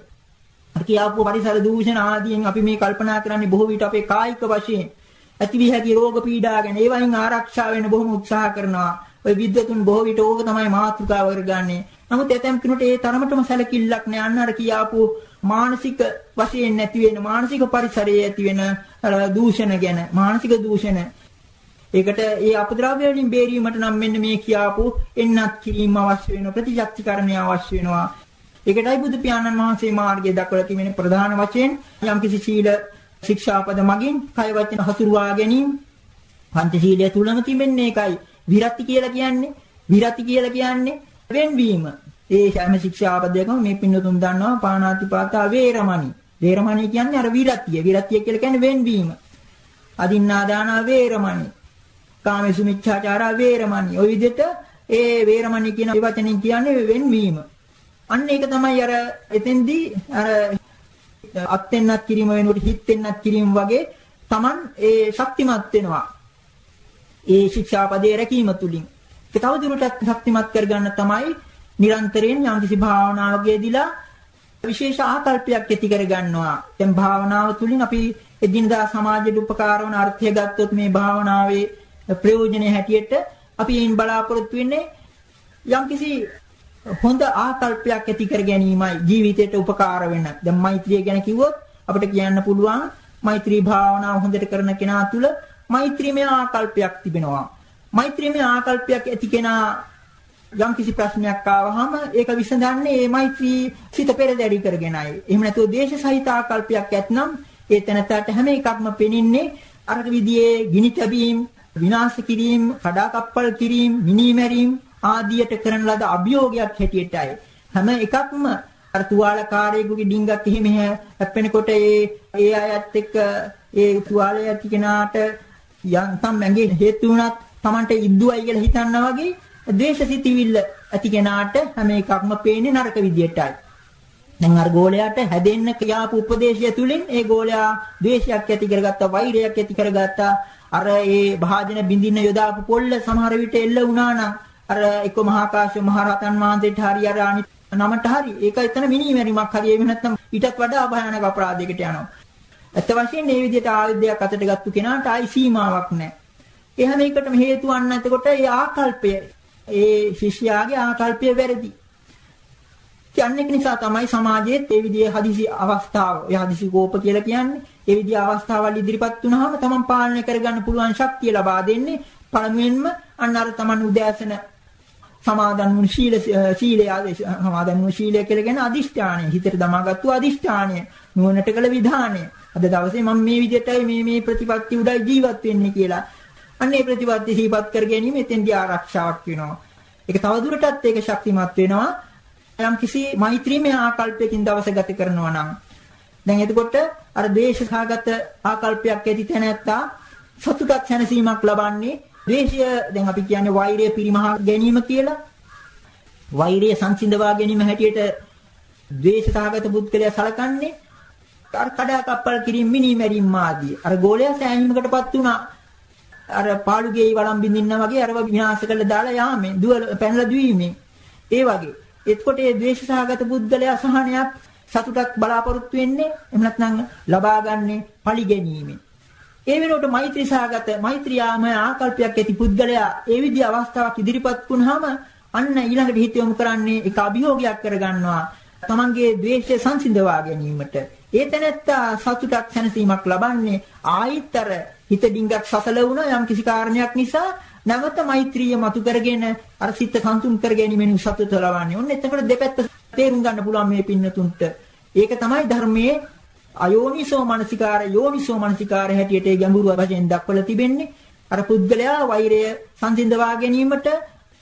අර කියාපු පරිසර දූෂණ ආදීන් අපි මේ කල්පනා කරන්නේ බොහෝ විට අපේ කායික වශයෙන් ඇතිවිය හැකි රෝග පීඩා ගැන ඒවයින් ආරක්ෂා වෙන්න බොහොම උත්සාහ කරනවා. ඔය විද්‍යතුන් බොහෝ විට ඕක තමයි මාතෘකාව කරගන්නේ. නමුත් ඇතැම් කෙනෙකුට ඒ තරමටම සැලකිල්ලක් නෑ. අන්න අර කියාපු මානසික වශයෙන් නැති වෙන මානසික පරිසරයේ ඇති වෙන දූෂණ ගැන මානසික දූෂණ. ඒකට ඒ අපද්‍රව්‍ය වලින් බේරීමට නම් මෙන්න මේ කියාපු එන්නත් කිරීම අවශ්‍ය වෙනවා ප්‍රතිශක්තිකරණය අවශ්‍ය වෙනවා. ඒකටයි බුදු පියාණන් වහන්සේ මාර්ගය දක්වලා තිබෙන ප්‍රධාන වශයෙන් යම්කිසි සීල ශික්ෂාපද මගින් කය වචන හසුරුවා ගැනීම පංචශීලය තුලම තිබෙන්නේ ඒකයි. විරති කියලා කියන්නේ විරති කියලා කියන්නේ වෙන්වීම. ඒ හැම ශික්ෂාපදයකම මේ පින්නතුන් දන්නවා පාණාතිපාතා වේරමණී. වේරමණී කියන්නේ අර විරතිය. විරතිය කියලා කියන්නේ වෙන්වීම. අදින්නාදාන වේරමණී. කාමේසු මිච්ඡාචාරා වේරමණී. ওই විදිහට ඒ වේරමණී කියන වචනෙන් කියන්නේ වෙන්වීම. අන්න ඒක තමයි අර එතෙන්දී අර අත්ෙන්නත් කිරීම වෙනකොට හිතෙන්නත් කිරීම වගේ Taman ඒ ශක්තිමත් වෙනවා. ඒ ශික්ෂාපදයේ රැකීම තුලින් ඒක තවදුරටත් ශක්තිමත් කරගන්න තමයි නිරන්තරයෙන් යම්කිසි භාවනාවකදීලා විශේෂ ආකල්පයක් ඇති කරගන්නවා. දැන් භාවනාව තුළින් අපි එදිනදා සමාජයට උපකාර වන අර්ථය ගත්තොත් මේ භාවනාවේ ප්‍රයෝජනය හැටියට අපි එයින් බලාපොරොත්තු වෙන්නේ යම්කිසි හොඳ ආකල්පයක් ඇති කර ගැනීමයි ජීවිතයට උපකාර වෙන. දැන් මෛත්‍රිය ගැන කිව්වොත් අපිට කියන්න පුළුවන් මෛත්‍රී භාවනාව හොඳට කරන කෙනා තුළ මෛත්‍රීමය ආකල්පයක් තිබෙනවා. මෛත්‍රීමය ආකල්පයක් ඇති කෙනා යම් කිසි ප්‍රශ්නයක් ආවහම ඒක විසඳන්නේ මේ මෛත්‍රී සිත පෙරදැඩි කරගෙනයි. එහෙම නැතුව දේශ සහිත ආකල්පයක් ඇතනම් ඒ තැනට හැම එකක්ම පෙනින්නේ අර විදිහේ ගිනි තැබීම්, විනාශ කිරීම, කඩාකප්පල් කිරීම, මිනීමැරීම් ආදියට කරන ලද අභියෝගයක් හැටියටයි. හැම එකක්ම අර තුවාලකාරයෙකුගේ ඩිංගක් එහෙම හැප්පෙනකොට ඒ ඒ අයත් එක්ක ඒ තුවාලය ඇති කෙනාට යන්තම් ඇඟේ හේතු වුණත් Tamante ඉද්දුවයි කියලා හිතනවා වගේ ද්වේෂසිතවිල්ල ඇති කෙනාට හැම එකක්ම පේන්නේ නරක විදියටයි. දැන් අර ගෝලයාට හැදෙන්න කියාපු උපදේශය තුලින් ඒ ගෝලයා ද්වේෂයක් ඇති කරගත්තා, වෛරයක් ඇති කරගත්තා. අර ඒ භාජන බින්දින්න යොදාපු පොල්ල සමහර විට එල්ල වුණා නම් අර එක්ක මහාකාශ මහරහතන් වහන්සේට හරි අර අනිත් නමට හරි ඒක එතන මිනිමැරිමක් හරි එහෙම නැත්නම් ඊටත් වඩා භයානක අපරාධයකට යනවා. ඇත්ත වශයෙන්ම මේ විදිහට ආයුධයක් අතට ගත්තු කෙනාට ආයි සීමාවක් නැහැ. ඒ හැම එකටම හේතු වන්න එතකොට ඒ ආකල්පය ඒ ශිෂ්‍යයාගේ ආකල්පය වැරදි. කියන්නේ නිසා තමයි සමාජයේත් ඒ විදිහේ හදිසි අවස්ථාව, ඒ හදිසි කෝප කියලා කියන්නේ, ඒ විදිහේ අවස්ථාවල් ඉදිරිපත් වුණාම තමන් පාලනය කරගන්න පුළුවන් ශක්තිය ලබා දෙන්නේ පළමුවෙන්ම අන්න අර තමන් උදෑසන සමාදන් වුණු ශීල සීලය සමාදන් වුණු ශීලය කියලා කියන අදිෂ්ඨානය. හිතට දමාගත්තු අදිෂ්ඨානය නුවණට කළ විධානය. අද දවසේ මම මේ විදිහටයි මේ මේ ප්‍රතිපත්ති උඩයි ජීවත් වෙන්නේ කියලා අන්නේ ප්‍රතිපත්ති සිහිපත් කර ගැනීම එතෙන්දී ආරක්ෂාවක් වෙනවා. ඒක තවදුරටත් ඒක ශක්තිමත් වෙනවා. යම් කිසි මෛත්‍රීමය ආකල්පයකින් දවස ගත කරනවා නම් දැන් එතකොට අර ද්වේෂසහගත ආකල්පයක් ඇති තැනැත්තා සතුටක් සැනසීමක් ලබන්නේ ද්වේෂය දැන් අපි කියන්නේ වෛරය පිරිමහා ගැනීම කියලා. වෛරය සංසිඳවා ගැනීම හැටියට ද්වේෂසහගත පුද්ගලයා සලකන්නේ අර කඩාකප්පල් කිරීම මිනිමැරීම ආදී. අර ගෝලයා සෑහීමකටපත් වුණා. අර පාළුගේ වළම් බින්දින්න වගේ අරව විනාශ කළා දාලා යාමේ දුව පැනලා දුවීමේ ඒ වගේ. එතකොට මේ ද්වේෂසහගත බුද්ධලයා සහනයක් සතුටක් බලාපොරොත්තු වෙන්නේ එහෙම නැත්නම් ලබා ගන්නේ පලි ගැනීමෙන්. ඒ වෙනුවට මෛත්‍රී සහගත මෛත්‍රියාම ආකල්පයක් ඇති පුද්ගලයා ඒ විදිහ අවස්ථාවක් ඉදිරිපත් වුනහම අන්න ඊළඟට හිත යොමු කරන්නේ ඒක අභියෝගයක් කරගන්නවා. තමන්ගේ ද්වේෂය සංසිඳවා ගැනීමට. ඒ තැනැත්තා සතුටක් සැනසීමක් ලබන්නේ ආයිත්තර හිත ඩිංගක් සසල වුණ යම් කිසි කාරණයක් නිසා නැවත මෛත්‍රිය මතු කරගෙන අර සිත සංසුන් කර ගැනීමෙන් සතුට ලබන්නේ. ඔන්න එතකොට දෙපැත්ත තේරුම් ගන්න පුළුවන් මේ පින්නතුන්ට. ඒක තමයි ධර්මයේ අයෝනිසෝ මනසිකාර යෝනිසෝ මනසිකාර හැටියට ගැඹුරු වශයෙන් දක්වලා තිබෙන්නේ. අර පුද්ගලයා වෛරය සංසිඳවා ගැනීමට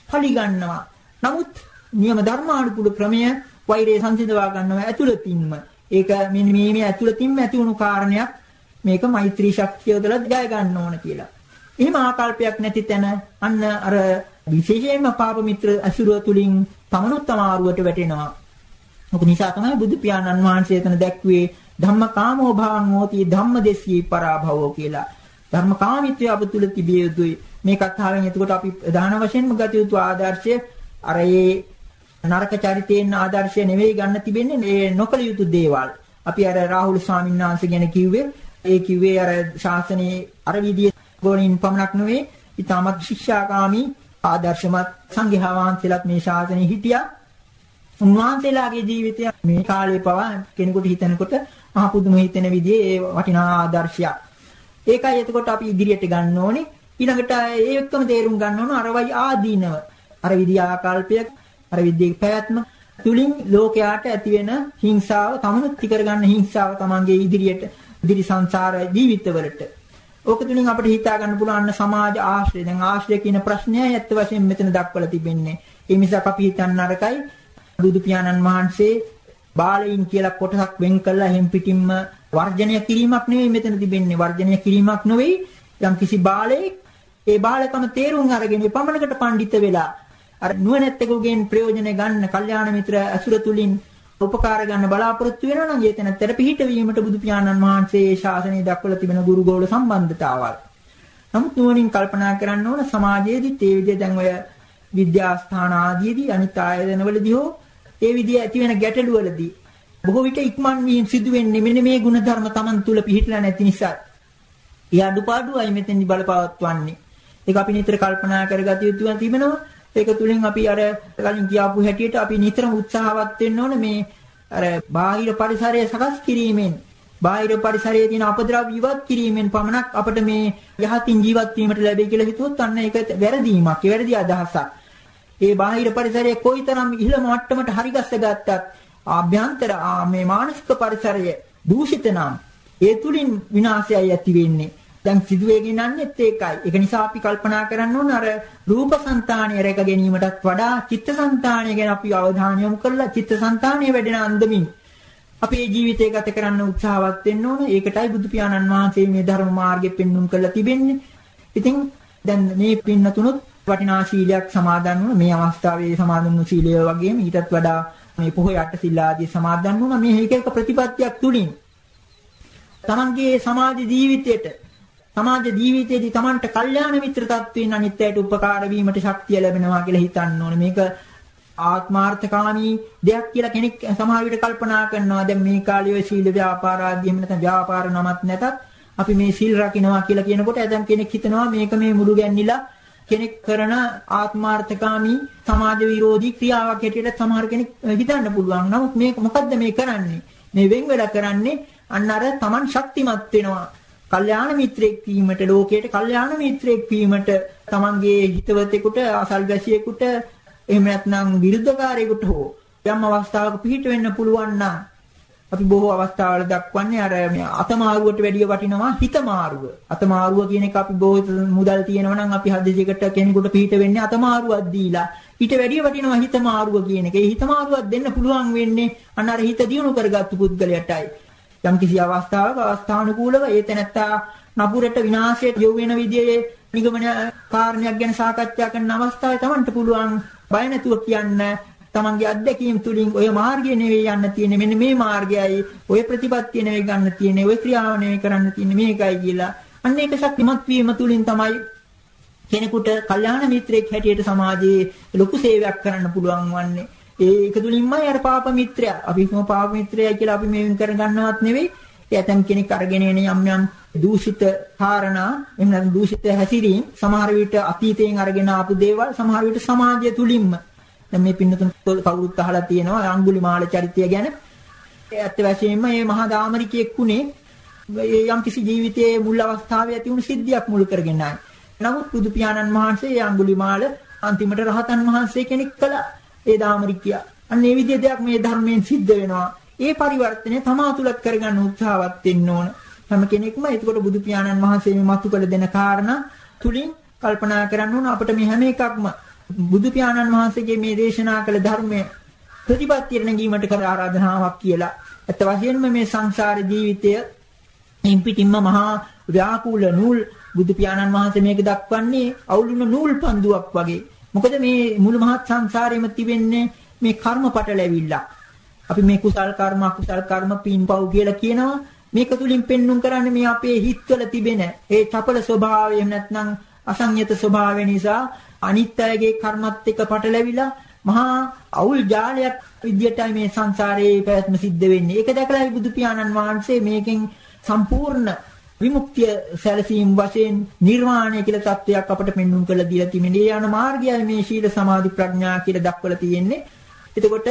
පලි ගන්නවා. නමුත් නියම ධර්මානුකූල ක්‍රමය වෛරය සංසිඳවා ගන්නවා ඇතුළතින්ම. ඒක මෙන්න මේ මේ ඇතුළතින්ම ඇති වුණු කාරණයක් මේක මෛත්‍රී ශක්තිය උදලා ජය ගන්න ඕන කියලා. එහෙම ආකල්පයක් නැති තැන අන්න අර විශේෂයෙන්ම පාප මිත්‍ර අසුරුව තුලින් තමනුත් තමාරුවට වැටෙනවා. මොකද නිසා තමයි බුදු පියාණන් වහන්සේ එතන දැක්වේ ධම්මකාමෝ භවං හෝති ධම්මදෙස්සී පරාභවෝ කියලා. ධර්මකාමීත්වය අප තුල තිබිය යුතුයි. මේ කතාවෙන් එතකොට අපි ප්‍රධාන වශයෙන්ම ගත යුතු ආදර්ශය අර ඒ නරක චරිතයෙන් ආදර්ශය නෙවෙයි ගන්න තිබෙන්නේ මේ නොකල යුතු දේවල්. අපි අර රාහුල ස්වාමීන් වහන්සේ ගැන කිව්වේ ඒ කිව්වේ අර ශාසනයේ අර විදිය ගෝණින් පමණක් නෙවෙයි ඊටමත් ශික්ෂාකාමී ආදර්ශමත් සංඝයා වහන්සේලාත් මේ ශාසනයේ හිටියා. උන්වහන්සේලාගේ ජීවිතය මේ කාලේ පවා කෙනෙකුට හිතනකොට මහ පුදුම හිතෙන විදිහේ වටිනා ආදර්ශයක්. ඒකයි එතකොට අපි ඉදිරියට ගන්න ඕනේ. ඊළඟට ඒ එක්කම තේරුම් ගන්න ඕන අරවයි ආදීනව. අර විදිහ ආකල්පයක් අර විදිහේ පැවැත්ම තුලින් ලෝකයාට ඇති වෙන හිංසාව තමනුත් ඉකර ගන්න හිංසාව තමන්ගේ ඉදිරියට ඉදිරි සංසාර ජීවිතවලට ඕක තුලින් අපිට හිතා ගන්න පුළුවන් සමාජ ආශ්‍රය. දැන් ආශ්‍රය කියන ප්‍රශ්නය ඇත්ත වශයෙන්ම මෙතන දක්වලා තිබෙන්නේ. ඒ නිසා අපි හිතන්න අරකයි බුදු පියාණන් වහන්සේ බාලයින් කියලා කොටසක් වෙන් කළා හැම් පිටින්ම වර්ජනය කිරීමක් නෙවෙයි මෙතන තිබෙන්නේ. වර්ජනය කිරීමක් නෙවෙයි යම් කිසි බාලයෙක් ඒ බාලකම තේරුම් අරගෙන පමණකට පඬිත වෙලා අර නුවණැත්තෙකුගෙන් ප්‍රයෝජන ගන්න කල්යාණ මිත්‍ර අසුර තුලින් උපකාර ගන්න බලාපොරොත්තු වෙනවා නම් ඒතනත්තර පිහිට වීමට බුදු පියාණන් වහන්සේ ශාසනය දක්වලා තිබෙන ගුරුගෝල සම්බන්ධතාවල්. නමුත් නුවණින් කල්පනා කරන්න ඕන සමාජයේදී ඒ විදිහ දැන් ඔය විද්‍යාස්ථාන ආදීදී අනිත් ආයතනවලදී හෝ ඒ විදිහ ඇති වෙන ගැටලු වලදී බොහෝ විට ඉක්මන් වීම සිදු වෙන්නේ මෙන්න මේ ಗುಣධර්ම Taman තුල පිහිටලා නැති නිසා. ඒ අඩුපාඩුවයි මෙතෙන්දි බලපවත්වන්නේ. ඒක අපි නිතර කල්පනා කරගatiya යුතු තිබෙනවා. ඒක තුලින් අපි අර කලින් කියාපු හැටියට අපි නිතරම උත්සාහවත් වෙන්න ඕන මේ අර බාහිර පරිසරය සකස් කිරීමෙන් බාහිර පරිසරයේ තියෙන අපද්‍රව්‍ය ඉවත් කිරීමෙන් පමණක් අපිට මේ යහතින් ජීවත් වීමට ලැබෙයි කියලා හිතුවොත් අන්න ඒක වැරදීමක්, වැරදි අදහසක්. ඒ බාහිර පරිසරයේ කොයිතරම් ඉහළ මට්ටමට හරිගස්ස ගත්තත් ආභ්‍යන්තර මේ මානසික පරිසරය දූෂිත නම් ඒ තුලින් විනාශයයි ඇති වෙන්නේ. දැන් සිදුවේගෙන යන්නේත් ඒකයි. ඒක නිසා අපි කල්පනා කරන්න ඕන අර රූපසංතානය රැක ගැනීමටත් වඩා චිත්තසංතානය ගැන අපි අවධානය යොමු කරලා චිත්තසංතානය වැඩෙන අන්දමින් අපේ ජීවිතය ගත කරන්න උත්සාහවත් වෙන්න ඕන. ඒකටයි බුදු පියාණන් වහන්සේ මේ ධර්ම මාර්ගෙ පෙන්눔 කරලා තිබෙන්නේ. ඉතින් දැන් මේ පින්නතුණුත් වටිනා සීලයක් සමාදන් වුණා. මේ අවස්ථාවේ සමාදන් වුණු සීලය වගේම ඊටත් වඩා මේ පොහොය අට සීල ආදී සමාදන් වුණා. මේ එක එක ප්‍රතිපත්තියක් තුලින් තමන්ගේ සමාජ ජීවිතයට සමාජ ජීවිතයේදී තමන්ට කල්යාණ මිත්‍ර තත්වයෙන් අනිත්‍යයට උපකාර වීමට ශක්තිය ලැබෙනවා කියලා හිතන්න ඕනේ. මේක ආත්මාර්ථකාමී දෙයක් කියලා කෙනෙක් සමහර විට කල්පනා කරනවා. දැන් මේ කාලේ ඔය සීල ව්‍යාපාර ආදී එහෙම නැත්නම් ව්‍යාපාර නමත් නැතත් අපි මේ සීල් රකින්නවා කියලා කියනකොට ඇතම් කෙනෙක් හිතනවා මේක මේ මුළු ගැන්නිලා කෙනෙක් කරන ආත්මාර්ථකාමී සමාජ විරෝධී ක්‍රියාවක් හැටියට සමහර කෙනෙක් හිතන්න පුළුවන්. නමුත් මේක මොකද්ද මේ කරන්නේ? මේ වෙන් වෙලා කරන්නේ අන්න අර Taman ශක්තිමත් වෙනවා. කල්යාණ මිත්‍රෙක් වීමට ලෝකයට කල්යාණ මිත්‍රෙක් වීමට Tamanගේ හිතවතෙකුට අසල්වැසියෙකුට එහෙම නැත්නම් විරුද්ධකාරයෙකුට හෝ යම් අවස්ථාවක පිහිට වෙන්න පුළුවන් නම් අපි බොහෝ අවස්ථාවල දක්වන්නේ අර මේ අතමාරුවට වැඩිය වටිනවා හිතමාරුව. අතමාරුව කියන එක අපි බොහෝ මුදල් තියෙනවා නම් අපි හදිසියකට කෙනෙකුට පිහිට වෙන්නේ අතමාරුවක් දීලා. ඊට වැඩිය වටිනවා හිතමාරුව කියන එක. ඒ හිතමාරුවක් දෙන්න පුළුවන් වෙන්නේ අන්න අර හිත දියුණු කරගත්තු පුද්ගලයාටයි. යම් කිසි අවස්ථාවක අවස්ථානුකූලව ඒ තැනත්තා නපුරට විනාශයට යොමු වෙන විදිහේ නිගමන කාරණයක් ගැන සාකච්ඡා කරන අවස්ථාවේ Tamanට පුළුවන් බය නැතුව කියන්න තමන්ගේ අත්දැකීම් තුලින් ඔය මාර්ගය නෙවෙයි යන්න තියෙන්නේ. මෙන්න මේ මාර්ගයයි ඔය ප්‍රතිපත්තිය නෙවෙයි ගන්න තියෙන්නේ. ඔය ක්‍රියාව නෙවෙයි කරන්න තියෙන්නේ මේකයි කියලා. අන්න ඒක ශක්තිමත් වීම තුලින් තමයි කෙනෙකුට කල්යාණ මිත්‍රයෙක් හැටියට සමාජයේ ලොකු සේවයක් කරන්න පුළුවන් වන්නේ. ඒක තුලින්මයි අර පාප මිත්‍රයා අපි හිතමු පාප මිත්‍රයයි කියලා අපි මේවෙන් කරගන්නවත් නෙවෙයි ඒ ඇතම් කෙනෙක් අරගෙන එන යම් යම් දූෂිත කාරණා එහෙම නැත්නම් දූෂිත හැසිරීම් සමහර විට අතීතයෙන් අරගෙන ආපු දේවල් සමහර විට සමාජය තුලින්ම දැන් මේ පින්නතුන් කවුරුත් අහලා තියෙනවා අඟුලිමාල චරිතය ගැන ඇත්ත වශයෙන්ම මේ මහා දාමරිකයෙක් උනේ යම් කිසි ජීවිතයේ මුල් අවස්ථාවේ ඇති වුණු සිද්ධියක් මුල් කරගෙන ආයි. නමුත් බුදු පියාණන් වහන්සේ අඟුලිමාල අන්තිමට රහතන් වහන්සේ කෙනෙක් කළා. ඒ දාමරිකයා. අන්න ඒ විදිහේ දෙයක් මේ ධර්මයෙන් සිද්ධ වෙනවා. ඒ පරිවර්තනය තමා තුලත් කරගන්න උත්සාහවත් වෙන්න ඕන. හැම කෙනෙක්ම එතකොට බුදු පියාණන් වහන්සේ මේ මතු කළ දෙන කාරණා තුලින් කල්පනා කරන්න ඕන අපිට මේ හැම එකක්ම බුදු පියාණන් වහන්සේගේ මේ දේශනා කළ ධර්මයේ ප්‍රතිපත්තියට නැගීමට කර ආරාධනාවක් කියලා. ඇත්ත වශයෙන්ම මේ සංසාර ජීවිතය ඉම්පිටින්ම මහා ව්‍යාකූල නූල් බුදු පියාණන් වහන්සේ මේක දක්වන්නේ අවුලුන නූල් පන්දුවක් වගේ. මොකද මේ මුළු මහත් සංසාරෙම තිබෙන්නේ මේ කර්මපට ලැබිලා. අපි මේ කුසල් කර්ම අකුසල් කර්ම පින්පව් කියලා කියනවා. මේක තුලින් පෙන්눔 කරන්නේ මේ අපේ හිත්වල තිබෙන ඒ චපල ස්වභාවය එහෙම නැත්නම් අසංයත ස්වභාවය නිසා අනිත් අයගේ කර්මත් එක්ක පටලැවිලා මහා අවුල් ජාලයක් විදියටයි මේ සංසාරයේ පැවැත්ම සිද්ධ වෙන්නේ. ඒක දැකලා බුදු පියාණන් වහන්සේ මේකෙන් සම්පූර්ණ විමුක්තිය සැලසීම් වශයෙන් නිර්වාණය කියලා தත්වයක් අපට පෙන්වුම් කරලා දීලා තිබෙනවා. ඒ යන මාර්ගයයි මේ ශීල සමාධි ප්‍රඥා කියලා දක්වලා තියෙන්නේ. එතකොට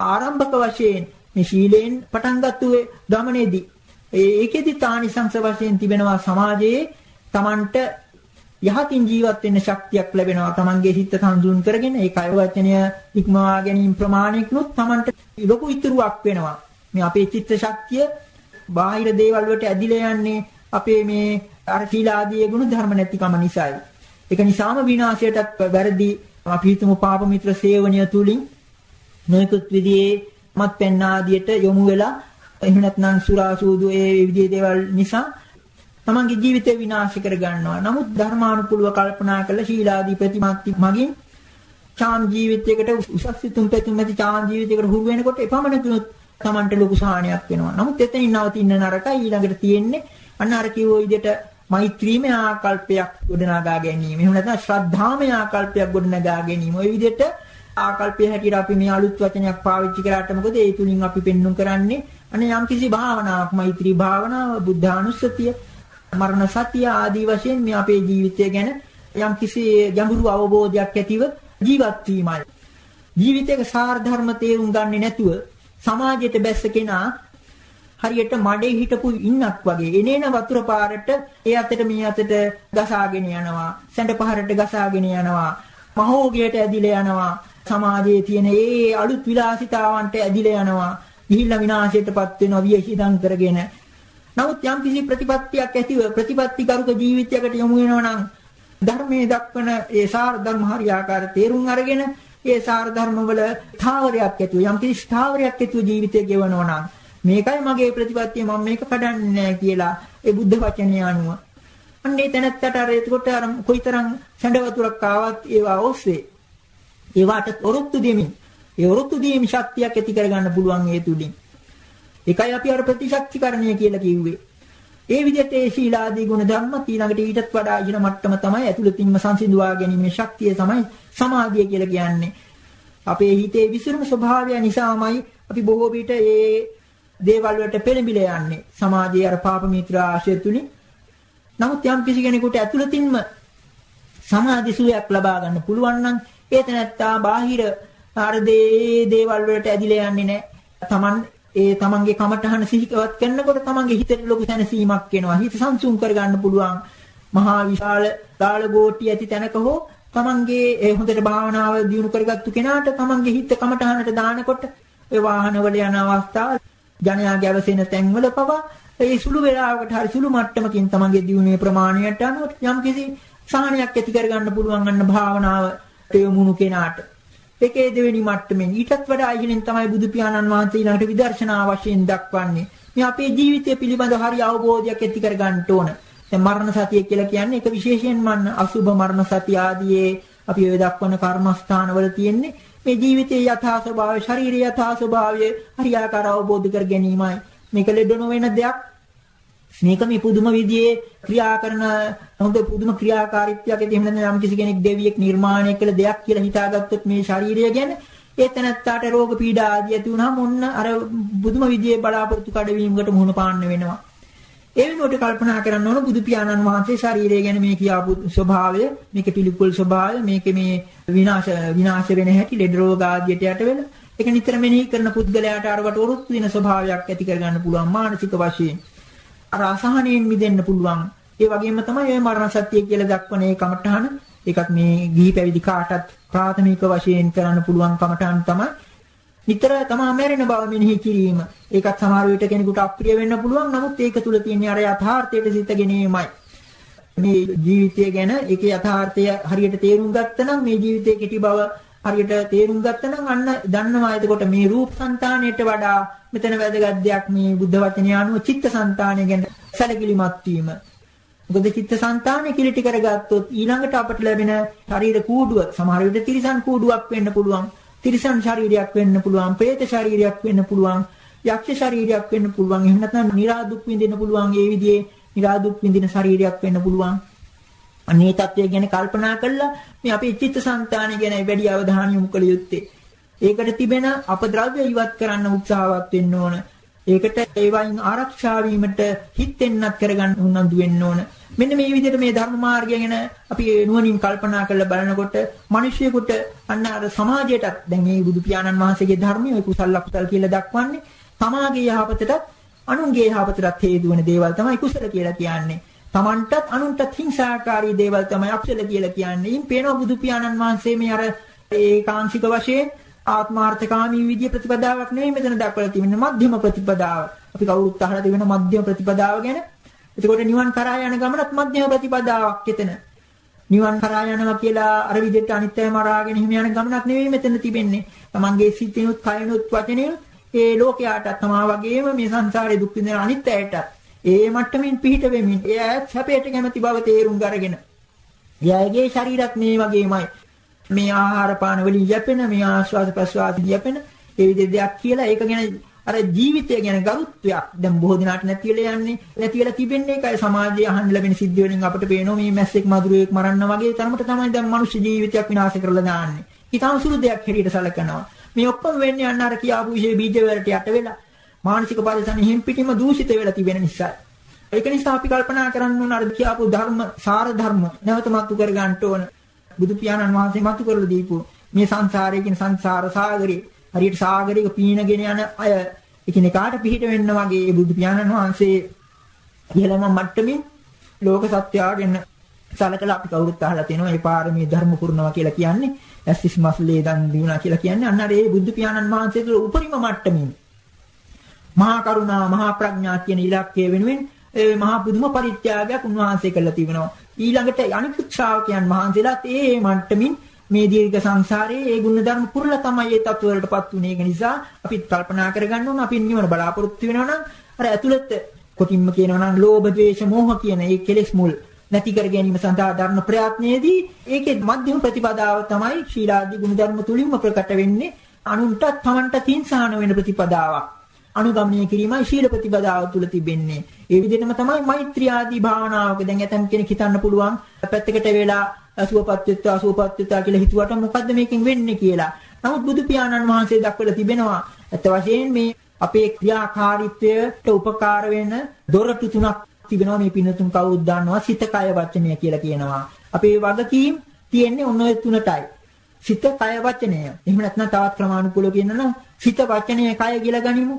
ආරම්භක වශයෙන් මේ ශීලයෙන් පටන් ගත්තු ගමනේදී ඒකෙදි තානිසංස වශයෙන් තිබෙනවා සමාජයේ Tamanට යහතින් ජීවත් වෙන්න ශක්තියක් ලැබෙනවා Tamanගේ හිත සංසුන් කරගෙන ඒ කය වචනය ඉක්මවා ගැනීම ප්‍රමාණිකුත් Tamanට ලොකු ඉතුරුවක් වෙනවා. මේ අපේ චිත්ත ශක්තිය බාහිර දේවල් වලට ඇදිලා යන්නේ අපේ මේ අර සීලාදී ගුණ ධර්ම නැතිකම නිසායි. ඒක නිසාම විනාශයටත් වැරදි අපි හිතමු පාප මිත්‍ර සේවනය තුලින් නොයෙකුත් විදිහේ මත්පැන් ආදියට යොමු වෙලා එහෙම නැත්නම් සුරා සූදු ඒ විදිහේ දේවල් නිසා තමන්ගේ ජීවිතය විනාශ කර ගන්නවා. නමුත් ධර්මානුකූලව කල්පනා කළ ශීලාදී ප්‍රතිමාත්ති මගින් චාම් ජීවිතයකට උසස් සිතුම් පැතුම් ඇති චාම් ජීවිතයකට හුරු වෙනකොට එපමණකිනුත් Tamanට ලොකු සාහනයක් වෙනවා. නමුත් එතනින් නවතින්න නරකයි ඊළඟට තියෙන්නේ අන්න අර කිව්ව විදිහට මෛත්‍රීමේ ආකල්පයක් ගොඩනගා ගැනීම. එහෙම නැත්නම් ශ්‍රද්ධාමේ ආකල්පයක් ගොඩනගා ගැනීම. ওই විදිහට ආකල්පය හැටියට අපි මේ අලුත් වචනයක් පාවිච්චි කරාට මොකද ඒ තුලින් අපි පෙන්눔 කරන්නේ අනේ යම්කිසි භාවනාවක් මෛත්‍රී භාවනාව, බුද්ධානුස්සතිය, මරණ සතිය ආදී වශයෙන් මේ අපේ ජීවිතය ගැන යම්කිසි ගැඹුරු අවබෝධයක් ඇතිව ජීවත් වීමයි. ජීවිතයක සාරධර්ම තේරුම් ගන්නේ නැතුව සමාජයට බැස්ස කෙනා හරියට මඩේ හිටපු ඉන්නක් වගේ. එනේන වතුර පාරට ඒ අතට මේ අතට ගසාගෙන යනවා. සැඬ පහරට ගසාගෙන යනවා. මහෝගයට ඇදිලා යනවා. සමාජයේ තියෙන ඒ අලුත් විලාසිතාවන්ට ඇදිලා යනවා. ගිහිල්ලා විනාශයටපත් වෙනවා වියහිදම් කරගෙන. නමුත් යම් කිසි ප්‍රතිපත්තියක් ඇතිව ප්‍රතිපත්තිකරුක ජීවිතයකට යොමු වෙනවා නම් ධර්මයේ දක්වන ඒ සාර ධර්ම හරියාකාර තේරුම් අරගෙන ඒ සාර ධර්ම වල ස්ථාවරයක් ඇතුව යම් කිසි ස්ථාවරයක් ඇතුව ජීවිතය ගෙවනවා නම් මේකයි මගේ ප්‍රතිපත්තිය මම මේක කඩන්නේ නැහැ කියලා ඒ බුද්ධ වචනය අනුව. අන්නේ තැනත්තට අර එතකොට අර කොයිතරම් සැඬ වතුරක් ආවත් ඒවා ඔස්සේ. ඒවට ඔරොත්තු දෙමින් ඒ ඔරොත්තු දීම ශක්තියක් ඇති කරගන්න පුළුවන් ඒ තුලින්. ඒකයි අපි අර ප්‍රතිශක්තිකරණය කියලා කිව්වේ. ඒ විදිහට ඒ ශීලාදී ගුණ ධර්ම ඊළඟට ඊටත් වඩා ඉහළ මට්ටම තමයි ඇතුළතින්ම සංසිඳුවා ගැනීමේ ශක්තිය තමයි සමාධිය කියලා කියන්නේ. අපේ හිතේ විසිරුණු ස්වභාවය නිසාමයි අපි බොහෝ විට ඒ දේවල් වලට පෙළඹිලා යන්නේ. සමාජයේ අර පාප මිත්‍ර ආශ්‍රය තුලින්. නමුත් යම් කිසි කෙනෙකුට ඇතුළතින්ම සමාධි සුවයක් ලබා ගන්න පුළුවන් නම් ඒ තැනත්තා බාහිර අර දේවල් වලට ඇදිලා යන්නේ නැහැ. Taman ඒ තමන්ගේ කමඨහන සිහිකවත් කරනකොට තමන්ගේ හිතේ ලොකු සැනසීමක් එනවා. හිත සංසුන් කරගන්න පුළුවන්. මහා විශාල දාල ගෝටි ඇති තැනක හෝ තමන්ගේ ඒ හොඳට භාවනාව දියුණු කරගත්තු කෙනාට තමන්ගේ හිත කමඨහනට දානකොට ඒ වාහනවල යන අවස්ථාව ජනයාගේ අවසෙන තැන්වල පවා ඒ සුළු වේලාවකට හරි සුළු මට්ටමකින් තමන්ගේ දියුණුවේ ප්‍රමාණයට අනුව යම්කිසි සහනයක් ඇති කරගන්න පුළුවන් අන්න භාවනාවට යොමුණු කෙනාට. ඒකේ දෙවෙනි මට්ටමින් ඊටත් වඩා ඉහළින් තමයි බුදු පියාණන් වහන්සේ ඊළඟට විදර්ශනා වශයෙන් දක්වන්නේ. මේ අපේ ජීවිතය පිළිබඳව හරි අවබෝධයක් ඇති කර ගන්න ඕන. දැන් මරණ සතිය කියලා කියන්නේ ඒක විශේෂයෙන්ම අසුභ මරණ සතිය ආදී අපි ඔය දක්වන කර්මස්ථානවල තියෙන්නේ මේ ජීවිතයේ යථා ස්වභාවය, ශරීරයේ යථා ස්වභාවය හරියාකාර අවබෝධ කර ගැනීමයි. මේක ලෙඩ නොවන දෙයක් මේක මේ පුදුම විදිහේ ක්‍රියා කරන හොඳ පුදුම ක්‍රියාකාරීත්වයක් ඇති එහෙම නැත්නම් යම් කිසි කෙනෙක් දෙවියෙක් නිර්මාණය කළ දෙයක් කියලා හිතාගත්තොත් මේ ශරීරය ගැන ඒ තැනත්තාට රෝග පීඩා ආදී ඇති වුණාම ඔන්න අර පුදුම විදිහේ බලාපොරොත්තු කඩවීමකට මුහුණ පාන්න වෙනවා. ඒ වෙනුවට කල්පනා කරන්න ඕන බුදු පියාණන් වහන්සේ ශරීරය ගැන මේ කියාපු ස්වභාවය, මේක පිළිකුල් ස්වභාවය, මේක මේ විනාශ විනාශ වෙන හැටි, ලෙඩ රෝග ආදියට යට වෙලා ඒක නිතර මෙනෙහි කරන පුද්ගලයාට අරකට උරුත් වෙන ස්වභාවයක් ඇති කරගන්න පුළුවන් මානසික වශයෙන්. අර අසහනයෙන් මිදෙන්න පුළුවන්. ඒ වගේම තමයි ඔය මරණ සත්‍ය කියලා දක්වන ඒ කමඨහන. ඒකත් මේ ගිහි පැවිදි කාටත් ප්‍රාථමික වශයෙන් කරන්න පුළුවන් කමඨහන් තමයි. නිතර තමා මැරෙන බව මෙනෙහි කිරීම. ඒකත් සමහර විට කෙනෙකුට අප්‍රිය වෙන්න පුළුවන්. නමුත් ඒක තුල තියෙන අර යථාර්ථයට සිත ගැනීමයි. මේ ජීවිතය ගැන ඒකේ යථාර්ථය හරියට තේරුම් ගත්තනම් මේ ජීවිතයේ කෙටි බව හරියට තේරුම් ගත්තනම් අන්න දන්නවා එතකොට මේ රූපසංතානයට වඩා මෙතන වැදගත් දෙයක් මේ බුද්ධ වචනය අනුව චිත්තසංතානය ගැන සැලකිලිමත් වීම. මොකද චිත්තසංතානය කිලිටි කරගත්තොත් ඊළඟට අපට ලැබෙන ශරීර කූඩුව සමහර විට තිරිසන් කූඩුවක් වෙන්න පුළුවන්. තිරිසන් ශරීරයක් වෙන්න පුළුවන්, പ്രേත ශරීරයක් වෙන්න පුළුවන්, යක්ෂ ශරීරයක් වෙන්න පුළුවන්. එහෙම නැත්නම් නිරාදුක් විඳින්න පුළුවන්. ඒ විදිහේ නිරාදුක් විඳින ශරීරයක් වෙන්න පුළුවන්. අනේ தත්වය ගැන කල්පනා කළා මේ අපේ චිත්තසංතානය ගැන වැඩි අවධානය යොමු කළ යුත්තේ. ඒකට තිබෙන අපද්‍රව්‍ය ඉවත් කරන්න උත්සාහවත් වෙන්න ඕන. ඒකට ඒවයින් ආරක්ෂා වීමට හිතෙන්නත් කරගන්න උනන්දු වෙන්න ඕන. මෙන්න මේ විදිහට මේ ධර්ම මාර්ගය ගැන අපි නුවණින් කල්පනා කරලා බලනකොට මිනිසියෙකුට අන්න අර සමාජයටත් දැන් මේ බුදු පියාණන් වහන්සේගේ ධර්මයේ ඔය කුසල අකුසල කියලා දක්වන්නේ තමාගේ යහපතටත් අනුන්ගේ යහපතටත් හේතු වෙන දේවල් තමයි කුසල කියලා කියන්නේ. Tamanටත් අනුන්ටත් හිංසාකාරී දේවල් තමයි අකුසල කියලා කියන්නේ. ඉන් පේනවා බුදු පියාණන් වහන්සේ මේ අර ඒකාංශික වශයෙන් ආත්මාර්ථකාමී විදිය ප්‍රතිපදාවක් නෙවෙයි මෙතන දක්වලා තියෙන්නේ මධ්‍යම ප්‍රතිපදාව. අපි කවුරුත් අහලා තියෙන මධ්‍යම ප්‍රතිපදාව ගැන. එතකොට නිවන් කරා යන ගමනත් මධ්‍යම ප්‍රතිපදාවක් එතන. නිවන් කරා යනවා කියලා අර විදිහට අනිත්‍යම අරාගෙන හිම යන ගමනක් නෙවෙයි මෙතන තිබෙන්නේ. Tamange සිතිනුත් කයනුත් වචනෙනුත් ඒ ලෝකයාටත් තමා වගේම මේ සංසාරේ දුක් විඳින අනිත්‍යයටත් ඒ මට්ටමින් පිහිට වෙමින් ඒ ඈත් සැපයට කැමති බව තේරුම් ගරගෙන එයාගේ ශරීරත් මේ වගේමයි මේ ආහාර පාන වලින් යැපෙන මේ ආශ්වාස ප්‍රශ්වාස යැපෙන ඒ විදිහ දෙයක් කියලා ඒක ගැන අර ජීවිතය ගැන ගරුත්වයක් දැන් බොහෝ දිනාට නැති වෙලා යන්නේ නැති වෙලා තිබෙන්නේ ඒකයි සමාජයේ අහන්න ලැබෙන සිද්ධ වලින් අපිට පේනවා මේ මැස්සෙක් මදුරුවෙක් මරන්න වගේ තරමට තමයි දැන් මිනිස්සු ජීවිතයක් විනාශ කරලා දාන්නේ. ඊටම සුළු දෙයක් හැටියට සැලකනවා. මේ ඔක්කොම වෙන්නේ අන්න අර කියාපු විශේෂ බීජ වලට යට වෙලා මානසික පරිසරෙ හිම් පිටිම දූෂිත වෙලා තිබෙන නිසා. ඒක නිසා අපි කල්පනා කරන්න ඕන අර කියපු ධර්ම සාර ධර්ම නැවත මතු කර ගන්න ඕන. බුදු පියාණන් වහන්සේ මතු කරලා දීපු මේ සංසාරයේ කියන සංසාර සාගරේ හරියට සාගරයක පීනගෙන යන අය එකිනෙකාට පිහිට වෙන්න වගේ බුදු පියාණන් වහන්සේ ඉහළම මට්ටමින් ලෝක සත්‍යයෙන් සලකලා අපි කවුරුත් අහලා තියෙනවා මේ පාරමී ධර්ම පුරනවා කියලා කියන්නේ ඇස්තිස් මස්ලේ දන් දිනුනා කියලා කියන්නේ අන්න අර ඒ බුදු පියාණන් වහන්සේගේ උපරිම මට්ටමින් මහා කරුණා මහා ප්‍රඥා කියන ඉලක්කය වෙනුවෙන් ඒ මහා පුදුම පරිත්‍යාගයක් උන්වහන්සේ කළා තිබෙනවා. ඊළඟට අනිකුත් ශ්‍රාවකයන් වහන්සේලාත් ඒ මට්ටමින් මේ දීර්ඝ සංසාරයේ ඒ ගුණධර්ම පුරලා තමයි ඒ තත්වවලටපත් උනේ. ඒක නිසා අපි කල්පනා කරගන්න ඕන අපි නිවන බලාපොරොත්තු වෙනවා නම් අර ඇතුළත කොටින්ම කියනවා නම් ලෝභ, ද්වේෂ, මෝහ කියන ඒ කෙලෙස් මුල් නැති කර ගැනීම සඳහා ධර්ම ප්‍රයත්නයේදී ඒකේ මධ්‍යම ප්‍රතිපදාව තමයි ශීලාදී ගුණධර්ම තුලින්ම ප්‍රකට වෙන්නේ. අනුන්ට තමන්ට තින්සහන වෙන ප්‍රතිපදාවක්. අනුගමනය කිරීමයි ශීල ප්‍රතිපදාව තුල තිබෙන්නේ. ඒ විදිහටම තමයි මෛත්‍රී ආදී භාවනාවක දැන් ඇතම් කෙනෙක් හිතන්න පුළුවන් පැත්තකට වෙලා අසුවපත් වෙත්තා අසුවපත් වෙත්තා කියලා හිතුවට මොකද්ද මේකෙන් වෙන්නේ කියලා. නමුත් බුදු පියාණන් වහන්සේ දක්වලා තිබෙනවා අත වශයෙන් මේ අපේ ක්‍රියාකාරීත්වයට උපකාර වෙන දොරටු තුනක් තිබෙනවා මේ පින්නතුන් කවුරුත් දන්නවා සිත කය වචනය කියලා කියනවා. අපේ වගකීම් තියෙන්නේ ඔන්න ඔය තුනටයි. සිත කය වචනය. එහෙම නැත්නම් තවත් ක්‍රමානුකූලව කියනනම් සිත වචනය කය කියලා ගනිමු.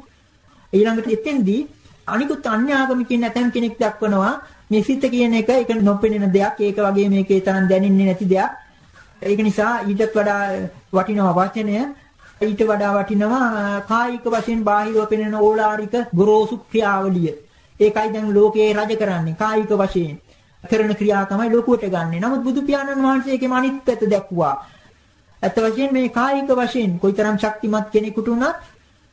ඊළඟට එතෙන්දී අනිකුත් අන්‍ය ආගමිකින් නැතන් කෙනෙක් දක්වනවා. මේ සිත කියන එක ඒක නොපෙනෙන දෙයක්. ඒක වගේ මේකේ තරම් දැනෙන්නේ නැති දෙයක්. ඒක නිසා ඊටත් වඩා වටිනවා වචනය. ඊට වඩා වටිනවා කායික වශයෙන් බාහිරව පෙනෙන ඕලාරික ගොරෝසු ක්‍රියාවලිය. ඒකයි දැන් ලෝකේ රජ කරන්නේ කායික වශයෙන්. කරන ක්‍රියා තමයි ලෝකුවට ගන්නෙ. නමුත් බුදු පියාණන් වහන්සේගේම අනිත් පැත්ත දැක්ුවා. අත වශයෙන් මේ කායික වශයෙන් කොයිතරම් ශක්තිමත් කෙනෙකුට උනත්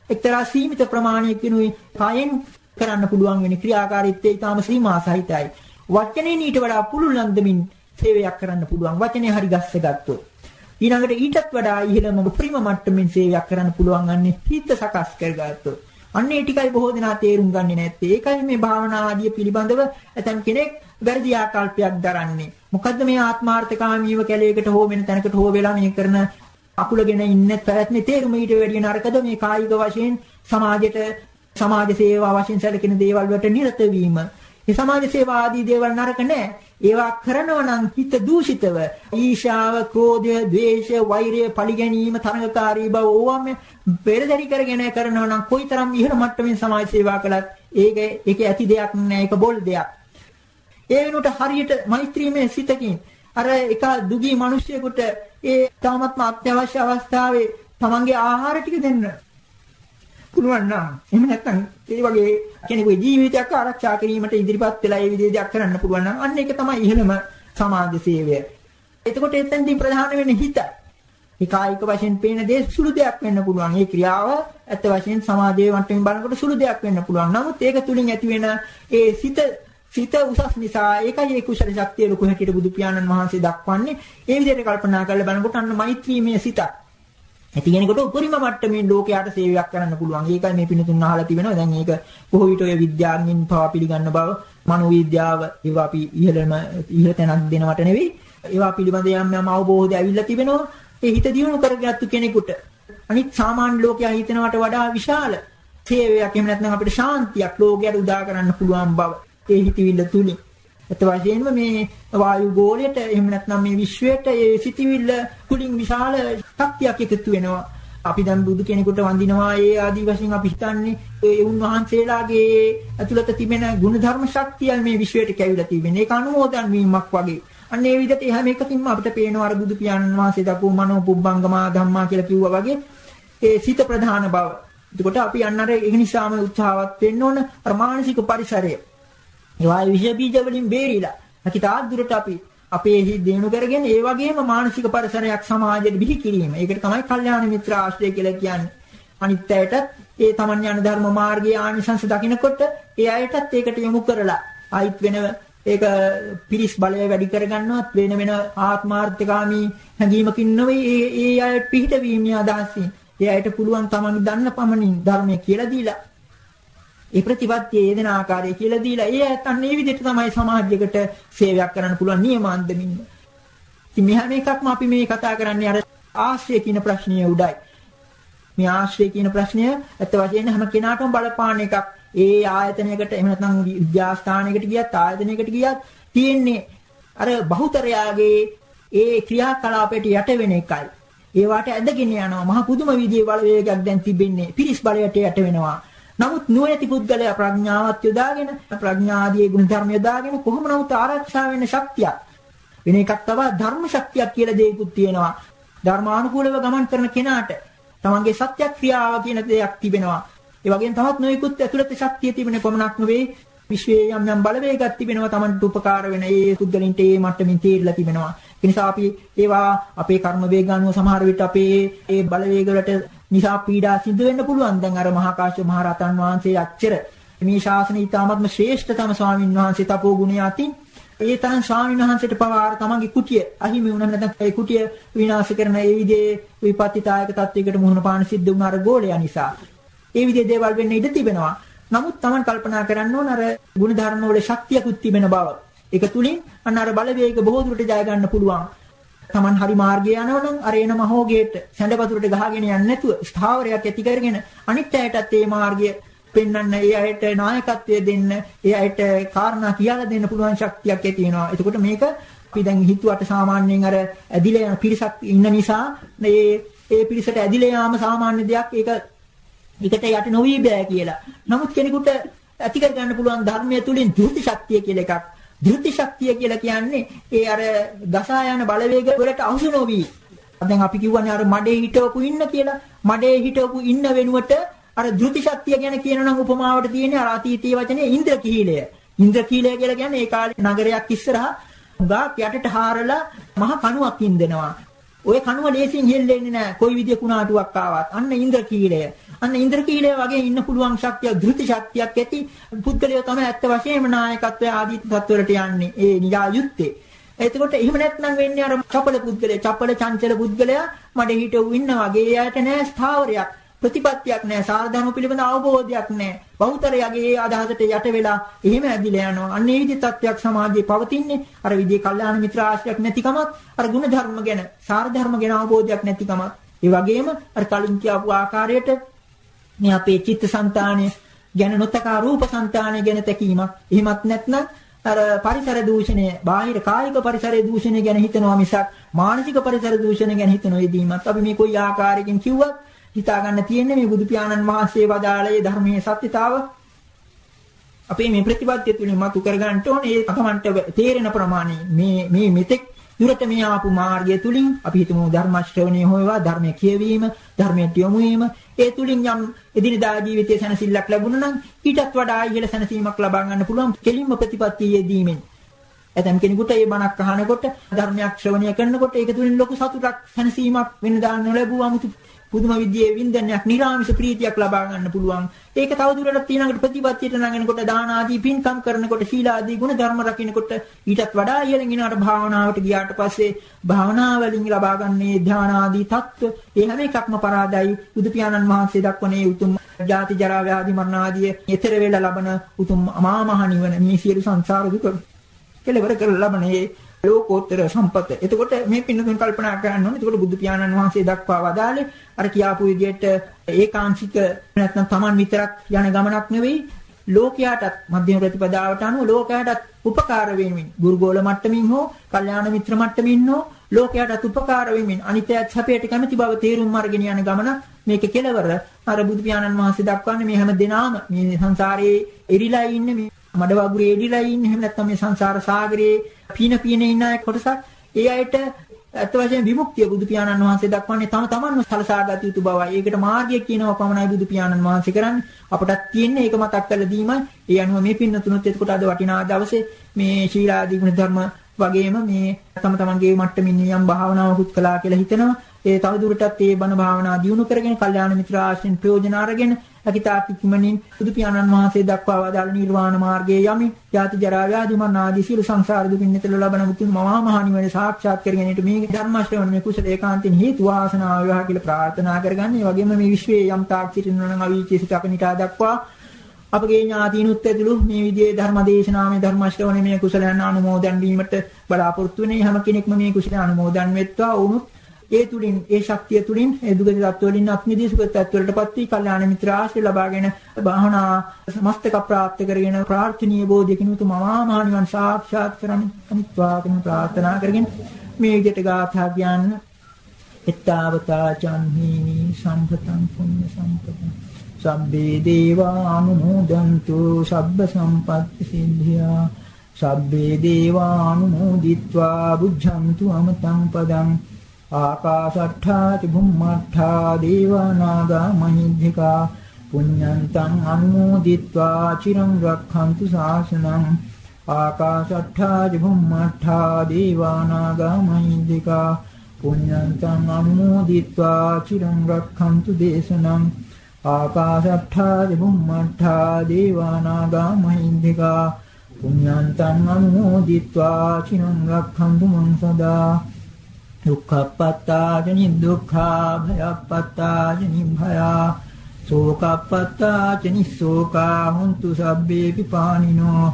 එක්තරා සීමිත ප්‍රමාණයකිනුයි කායෙන් කරන්න පුළුවන් වෙන ක්‍රියාකාරීත්වය ඊටාම සීමා සහිතයි. වචනේ ඊට වඩා පුළුල් ලන්දමින් සේවයක් කරන්න පුළුවන්. වචනේ හරි ගස්සගත්තොත්. ඊළඟට ඊටත් වඩා ඉහළම උපරිම මට්ටමින් සේවයක් කරන්න පුළුවන් අන්නේ හිත සකස් කරගත්තොත්. අන්න ඒ ටිකයි බොහෝ දෙනා තේරුම් ගන්නේ නැත්තේ. ඒකයි මේ භාවනා ආදිය පිළිබඳව ඇතම් කෙනෙක් වැරදි ආකල්පයක් දරන්නේ. මොකද්ද මේ ආත්මාර්ථකාමීව කැලේකට හෝ වෙන තැනකට හෝ වෙලා මේ කරන අකුලගෙන ඉන්න පැවැත්මේ තේරුම ඊට වැඩිය නරකද මේ කායික වශයෙන් සමාජයට සමාජ සේවා වශයෙන් සැලකෙන දේවල් වලට නිරත වීම. මේ සමාජ සේවා ආදී දේවල් නරක නෑ. ඒවා කරනවා නම් හිත දූෂිතව ඊශාව, ක්‍රෝධය, ද්වේෂය, වෛරය, පරිගැනීම, තරඟකාරී බව ඕවම පෙරදරි කරගෙන කරනවා නම් කොයිතරම් ඉහළ මට්ටමින් සමාජ සේවා කළත් ඒක ඒක ඇති දෙයක් නෑ. ඒක බොල් දෙයක්. ඒ වෙනුවට හරියට මෛත්‍රීමේ සිතකින් අර එක දුගී මිනිසියෙකුට ඒ තාමත්ම අත්‍යවශ්‍ය අවස්ථාවේ තමන්ගේ ආහාර ටික දෙන්න පුළුවන් නම් එහෙම නැත්නම් ඒ වගේ කෙනෙකුගේ ජීවිතයක් ආරක්ෂා කිරීමට ඉදිරිපත් වෙලා ඒ විදිහේ දෙයක් කරන්න පුළුවන් නම් අන්න ඒක තමයි ඉහළම සමාජ සේවය. එතකොට එතෙන්දී ප්‍රධාන වෙන්නේ හිත. ඒ කායික වශයෙන් පේන දේ සුළු දෙයක් වෙන්න පුළුවන්. ඒ ක්‍රියාව ඇත්ත වශයෙන් සමාජයේ මට්ටමින් බලනකොට සුළු දෙයක් වෙන්න පුළුවන්. නමුත් ඒක තුලින් ඇති වෙන ඒ සිත සිත උසස් නිසා ඒකයි ඒ කුසල ශක්තිය ලොකු හැටියට බුදු පියාණන් වහන්සේ දක්වන්නේ. ඒ විදිහට කල්පනා කරලා බලනකොට අන්න මෛත්‍රීමේ සිතක්. ඇති කෙනෙකුට උපරිම මට්ටමින් ලෝකයට සේවයක් කරන්න පුළුවන්. ඒකයි මේ පිණුතුන් අහලා තිබෙනවා. දැන් ඒක බොහෝ විට ඔය විද්‍යාඥයින් පවා පිළිගන්න බව මනෝවිද්‍යාව ඒවා අපි ඉහළම ඉහළ තැනක් දෙනවට නෙවෙයි. ඒවා පිළිබඳ යම් යම් අවබෝධය ඇවිල්ලා තිබෙනවා. ඒ හිත දියුණු කරගත්තු කෙනෙකුට අනිත් සාමාන්‍ය ලෝකයා හිතනවට වඩා විශාල සේවයක් එහෙම නැත්නම් අපිට ශාන්තියක් ලෝකයට උදා කරන්න පුළුවන් බව ඒ හිතවිල්ල තුලින් අත වශයෙන්ම මේ වායු ගෝලයට එහෙම නැත්නම් මේ විශ්වයට ඒ සිටිවිල්ල කුලින් විශාල ශක්තියක් එකතු වෙනවා. අපි දැන් බුදු කෙනෙකුට වඳිනවා ඒ ආදි වශයෙන් අපි හිතන්නේ ඒ උන්වහන්සේලාගේ ඇතුළත තිබෙන ගුණධර්ම ශක්තිය මේ විශ්වයට කැවිලා තිබෙන. ඒක අනුමෝදන් වීමක් වගේ. අන්න ඒ විදිහට හැම එකකින්ම අපිට පේනවා අර බුදු පියාණන් වහන්සේ දක්වපු මනෝ පුබ්බංගමා ධම්මා කියලා කිව්වා වගේ ඒ සිත ප්‍රධාන බව. එතකොට අපි අන්න අර ඒ නිසාම උත්සාහවත් වෙන්න ඕන අර මානසික පරිසරය ඒවා විෂ බීජ වලින් බේරිලා අපි තාත් දුරට අපි අපේ හිත් දිනු කරගෙන ඒ වගේම මානසික පරිසරයක් සමාජයට බිහි කිරීම. ඒකට තමයි කල්යාණ මිත්‍ර ආශ්‍රය කියලා කියන්නේ. අනිත් අයටත් ඒ තමන් යන ධර්ම මාර්ගයේ ආනිසංස දකිනකොට ඒ අයටත් ඒකට යොමු කරලා ආයිත් වෙන ඒක පිරිස් බලය වැඩි කරගන්නවත් වෙන වෙන ආත්මාර්ථකාමී හැඟීමකින් නෙවෙයි ඒ ඒ අය පිහිටවීමේ අදහසින් ඒ අයට පුළුවන් තමන් දන්න පමණින් ධර්මය කියලා දීලා ඒ ප්‍රතිපත්තිය යෙදෙන ආකාරය කියලා දීලා ඒ ඇත්තන් මේ විදිහට තමයි සමාජයකට සේවයක් කරන්න පුළුවන් නියමාන්දමින්. ඉතින් මේ හැම එකක්ම අපි මේ කතා කරන්නේ අර ආශ්‍රය කියන ප්‍රශ්නය උඩයි. මේ ආශ්‍රය කියන ප්‍රශ්නය ඇත්ත වශයෙන්ම හැම කෙනාටම බලපාන එකක්. ඒ ආයතනයකට එහෙම නැත්නම් විද්‍යාස්ථානයකට ගියත් ආයතනයකට ගියත් තියෙන්නේ අර බහුතරයාගේ ඒ ක්‍රියාකලාපයට යට වෙන එකයි. ඒවට ඇදගෙන යනවා. මහ පුදුම විදිහේ බලවේගයක් දැන් තිබෙන්නේ. පිරිස් බලයට යට වෙනවා. නමුත් නුවණැති පුද්ගලයා ප්‍රඥාවත් යොදාගෙන ප්‍රඥාදී ගුණධර්ම යොදාගෙන කොහොම නමුත් ආරක්ෂා වෙන්න ශක්තියක්. වෙන එකක් තව ධර්ම ශක්තියක් කියලා දෙයක්ත් තියෙනවා. ධර්මානුකූලව ගමන් කරන කෙනාට තමන්ගේ සත්‍යක්‍රියාව කියන දෙයක් තිබෙනවා. ඒ වගේම තවත් නොයෙකුත් ඇතුළත ශක්තිය තිබෙන කොමනක් නෙවෙයි විශ්වයේ යම් යම් බලවේගයක් තිබෙනවා Tamanට උපකාර වෙන ඒ පුද්ගලින්ට ඒ මට්ටමින් තීරලා තිබෙනවා. ඒ නිසා අපි ඒවා අපේ කර්ම වේග අනුව සමහර විට අපේ ඒ බලවේග වලට නිසා පීඩා සිදු වෙන්න පුළුවන්. දැන් අර මහා කාශ්‍යප මහ රහතන් වහන්සේ අච්චර මේ ශාසනය ඊටාත්ම ශ්‍රේෂ්ඨතම ස්වාමින් වහන්සේ තපෝ ගුණය අතින් ඒ තරම් ස්වාමීන් වහන්සේට පවා තමන්ගේ කුටිය අහිමි වුණා නැත්නම් ඒ කුටිය විනාශ කරන ඒ විදිහේ විපත්තිතායක තත්වයකට මුහුණ පාන සිද්ධ වුණ අර ගෝලයා නිසා. ඒ විදිහේ දේවල් වෙන්න ඉඩ තිබෙනවා. නමුත් තමන් කල්පනා කරන්න ඕන අර ගුණ ධර්ම වල ශක්තියකුත් තිබෙන බව. ඒක තුලින් අන්න අර බලවේග බොහෝ දුරට ජය ගන්න පුළුවන්. තමන් හරි මාර්ගය යනවා නම් අර එන මහෝගේට සැඬ වතුරට ගහගෙන යන්නේ නැතුව ස්ථාවරයක් ඇති කරගෙන අනිත් අයටත් මේ මාර්ගය පෙන්වන්න ඒ අයට නායකත්වය දෙන්න ඒ අයට කාරණා කියලා දෙන්න පුළුවන් ශක්තියක් ඇති වෙනවා. එතකොට මේක අපි දැන් හිතුවට සාමාන්‍යයෙන් අර ඇදිලා යන පිරිසක් ඉන්න නිසා මේ ඒ පිරිසට ඇදිලා යාම සාමාන්‍ය දෙයක් ඒක එකට යට නොවි බෑ කියලා. නමුත් කෙනෙකුට ඇති කර ගන්න පුළුවන් ධර්මය තුලින් ධෘති ශක්තිය කියලා එකක්. ධෘති ශක්තිය කියලා කියන්නේ ඒ අර දසා යන බලවේග වලට අහු නොවි. දැන් අපි කියවනේ අර මඩේ හිටවපු ඉන්න කියලා. මඩේ හිටවපු ඉන්න වෙනුවට අර ධෘති ශක්තිය ගැන කියනනම් උපමාවට තියෙන්නේ අර අතීතයේ වචනේ ඉන්ද්‍රකීලය. ඉන්ද්‍රකීලය කියලා කියන්නේ ඒ කාලේ නගරයක් ඉස්සරහා ගාක් යටට හාරලා මහ කණුවක් ඉන්දෙනවා. ওই කණුව ලේසියෙන් හෙල්ලෙන්නේ නැහැ. කොයි විදිය කුණාටුවක් ආවත්. අන්න ඉන්ද්‍රකීලය. අන්න ඉන්ද්‍රකීලය වගේ ඉන්න පුළුවන් ශක්තිය ධෘති ශක්තියක් ඇති පුද්ගලයෝ තමයි ඇත්ත වශයෙන්ම නායකත්වයේ ආදී තත්වවලට යන්නේ. ඒ නිජා යුත්තේ. එතකොට එහෙම නැත්නම් වෙන්නේ අර චපල පුද්ගලයා, චපල චංචල පුද්ගලයා මඩ හිටවු ඉන්න වගේ එයාට නෑ ස්ථාවරයක්. ප්‍රතිපත්තියක් නැහැ සාරධර්ම පිළිබඳ අවබෝධයක් නැහැ බහුතරයගේ ඒ අදහසට යට වෙලා එහෙම ඇදිලා යනවා අන්න ඒ විදිහේ තත්වයක් සමාජයේ පවතින්නේ අර විදිහේ කල්යාණ මිත්‍ර ආශ්‍රයක් නැතිකමත් අර ගුණ ධර්ම ගැන සාරධර්ම ගැන අවබෝධයක් නැතිකමත් ඒ වගේම අර කලින් කියපු ආකාරයට මේ අපේ චිත්තසංතානය ගැන නොතකා රූපසංතානය ගැන තැකීමක්. එහෙමත් නැත්නම් අර පරිසර දූෂණය බාහිර කායික පරිසරයේ දූෂණය ගැන හිතනවා මිසක් මානසික පරිසර දූෂණය ගැන හිතන යෙදීමත් අපි මේ කොයි ආකාරයකින් කිව්වත් හිතා ගන්න තියෙන්නේ මේ බුදු පියාණන් වහන්සේ වදාළේ ධර්මයේ සත්‍යතාව. අපේ මේ ප්‍රතිපත්තිය තුලින් මතු කර ගන්නට ඕනේ ඒ අකමන්ට තේරෙන ප්‍රමාණය. මේ මේ මෙතෙක් දුරට මේ ආපු මාර්ගය තුලින් අපි හිතමු ධර්ම ශ්‍රවණය හොයවා ධර්මයේ කියවීම ධර්මයට යොමු වීම. ඒ තුලින් යම් එදිනදා ජීවිතයේ සැනසෙල්ලක් ලැබුණා නම් ඊටත් වඩා ඉහළ සැනසීමක් ලබා ගන්න පුළුවන් කෙලින්ම ප්‍රතිපත්තියේදීමෙන් ඇතම් කෙනෙකුට මේ බණක් අහනකොට ධර්මයක් ශ්‍රවණය කරනකොට ඒක තුලින් ලොකු සතුටක් සැනසීමක් වෙන දාන්න ලැබුවා 아무තු පුදුම විදියේ වින්දනයක්, නිර්ආමිෂ ප්‍රීතියක් ලබා ගන්න පුළුවන්. ඒක තවදුරටත් ඊළඟට ප්‍රතිපත්තියට ළඟනකොට දාන ආදී පින්කම් කරනකොට සීල ආදී ගුණ ධර්ම රකින්නකොට ඊටත් වඩා ඉහළින් යනට භාවනාවට ගියාට පස්සේ භාවනා වලින් ලබා ගන්නේ ධාන ආදී தত্ত্ব. ඒ හැම එකක්ම පරාදයි බුදු පියාණන් වහන්සේ දක්වනේ උතුම් ජාති ජරා ව්‍යාධි මරණ ආදී ඊතර වේලා ලබන උතුම් අමා මහ නිවන මේ සියලු සංසාර දුක කෙලවර කරලා ලබන්නේ ලෝකෝත්තර සම්පත. එතකොට මේ පින්නතුන් කල්පනා කරන්න ඕනේ. එතකොට බුදු පියාණන් වහන්සේ දක්වා වදාළේ අර කියාපු විදිහට ඒකාංශික නැත්නම් Taman විතරක් යන ගමනක් නෙවෙයි ලෝකයාටත් මධ්‍යම ප්‍රතිපදාවට අනුව ලෝකයාටත් උපකාර වෙමින් ගුරුගෝල මට්ටමින් හෝ කල්යාණ මිත්‍ර මට්ටමින් හෝ ලෝකයාටත් උපකාර වෙමින් අනිත්‍යත් සැපයට කැමති බව තේරුම් අරගෙන යන ගමන මේක කෙලවර අර බුදු පියාණන් වහන්සේ දක්වන්නේ මේ හැම දිනාම මේ සංසාරයේ එරිලා ඉන්නේ මේ මඩ වගුරේ එරිලා ඉන්නේ එහෙම නැත්නම් මේ සංසාර සාගරයේ පීන පීන ඉන්න අය කොටසක් ඒ අයට අත් වශයෙන් විමුක්තිය බුදු පියාණන් වහන්සේ දක්වන්නේ තම තමන්ව සලසාගත යුතු බවයි. ඒකට මාර්ගය කියනවා පමණයි බුදු පියාණන් වහන්සේ කරන්නේ. අපටත් තියෙන්නේ ඒක මතක් කරලා දීමයි. ඒ අනුව මේ පින්නතුනොත් එතකොට අද වටිනා දවසේ මේ ශීලාදී ගුණ ධර්ම වගේම මේ තම තමන්ගේ මට්ටමින් යම් භාවනාවකුත් කළා කියලා හිතනවා. ඒ තවදුරටත් මේ බණ භාවනා දියුණු කරගෙන කල්යාණ මිත්‍ර ආශ්‍රයෙන් ප්‍රයෝජන අරගෙන අකිතා කිමනින් බුදු පියාණන් වහන්සේ දක්වා වදාළ නිර්වාණ මාර්ගයේ යමින් ජාති ජරා ව්‍යාධි මරණ ආදී සියලු සංසාර දුකින් නිතර ලබන මුතුන් මහා මහා නිවන සාක්ෂාත් කර ගැනීමට මේ ධර්ම ශ්‍රවණ මේ කුසල ඒකාන්තින් හේතු වාසනා වේවා කියලා ප්‍රාර්ථනා කරගන්නේ. ඒ වගේම මේ විශ්වයේ යම් තාක් සිටිනවා නම් අවීචී සිට අපනිටා දක්වා අපගේ ඥාතිනුත් ඇතුළු මේ විදිහේ ධර්ම දේශනාවේ ධර්ම ශ්‍රවණයේ මේ කුසලයන් අනුමෝදන් වීමට බලාපොරොත්තු වෙන්නේ හැම කෙනෙක්ම මේ කුසල අනුමෝදන් වෙත්වා වුණොත් ඒ තුලින් ඒ ශක්තිය තුලින් ඒ දුගති තත්ත්ව වලින් අත්මිදී සුගත තත්ත්වවලටපත් වී කල්යාණ මිත්‍ර ආශ්‍රය ලබාගෙන භාවනා මස්තක ප්‍රාප්ත කරගෙන ප්‍රාර්ථනීය බෝධියකින් උතුම් මහා නිවන් සාක්ෂාත් කරගන්න අනිත්වා කියන ප්‍රාර්ථනා කරගෙන මේ විදිහට ගාථා කියන්න එත්තාවතා චම්හිනි සම්පතං පුඤ්ඤ සම්පතං. සබ්බේ දේවා අනුමෝදන්තු සබ්බ සම්පත්ති සිද්ධියා. සබ්බේ දේවා අනුමෝදිත්වා බුද්ධන්තු අමතං පදං. ආකාශට්ඨා ච භුම්මට්ඨා දේවානාගා මහිද්దికා පුඤ්ඤන්තං අනුමෝදිත්වා චිරං රක්ඛන්තු ශාසනං ආකාශට්ඨා ච භුම්මට්ඨා දේවානාගා මහිද්దికා පුඤ්ඤන්තං අනුමෝදිත්වා චිරං රක්ඛන්තු දේශනං ආකාශට්ඨා ච භුම්මට්ඨා දේවානාගා මහිද්దికා පුඤ්ඤන්තං අනුමෝදිත්වා චිරං රක්ඛන්තු මං සදා දුක්ඛපත්තා ජනි දුක්ඛා භයපත්තා ජනි භයා සෝකප්පත්තා චනි සෝකා හුන්තු සබ්බේ පිපානිනෝ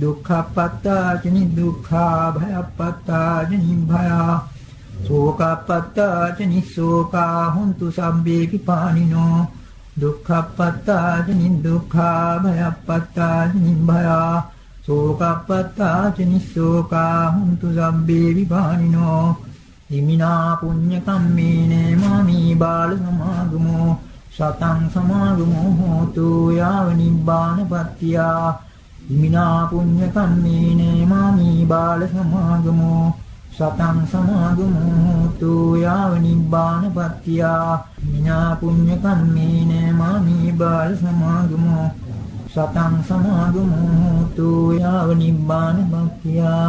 දුක්ඛප්පත්තා චනි දුක්ඛා භයප්පත්තා චනි භයා සෝකප්පත්තා චනි සෝකා හුන්තු සබ්බේ පිපානිනෝ දුක්ඛප්පත්තා චනි දුක්ඛා භයප්පත්තා චනි භයා සෝකප්පත්තා චනි සෝකා හුන්තු සබ්බේ විපානිනෝ හිමිනා පුඤ්ඤ කම්මේන මාමි බාල සමාගමෝ සතං සමාගමෝ හෝතු යාව නිබ්බානපත්තියා ඉමිනා පුඤ්ඤ කම්මේන මාමි බාල සමාගමෝ සතං සමාගමෝ හෝතු යාව නිබ්බානපත්තියා මිනා පුඤ්ඤ කම්මේන මාමි බාල සමාගමෝ සතං සමාගමෝ හෝතු යාව නිබ්බානපත්තියා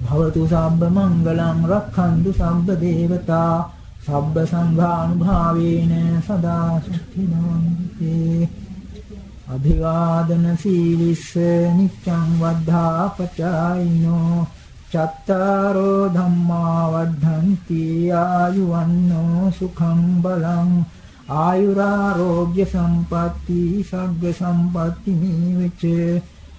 භවතු සබ්බ මංගලං රක්ඛන්තු සබ්බ දේවතා සබ්බ සංඝානුභාවේන සදා සුඛිනෝන්ති අභිවාදන සීලිස්ස නිච්ඡං වද්ධා පචායිනෝ චත්තාරෝ ධම්මා වද්ධන්ති ආයුවන්නෝ සුඛං බලං ආයුරාෝග්‍ය සම්පatti සග්ග සම්පatti නීවච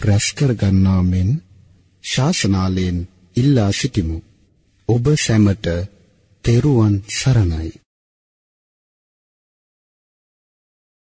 රැස් කර ගන්නා මෙන් ශාසනාලයෙන් ඉල්ලා සිටිමු. ඔබ සැමට තෙරුවන් සරණයි.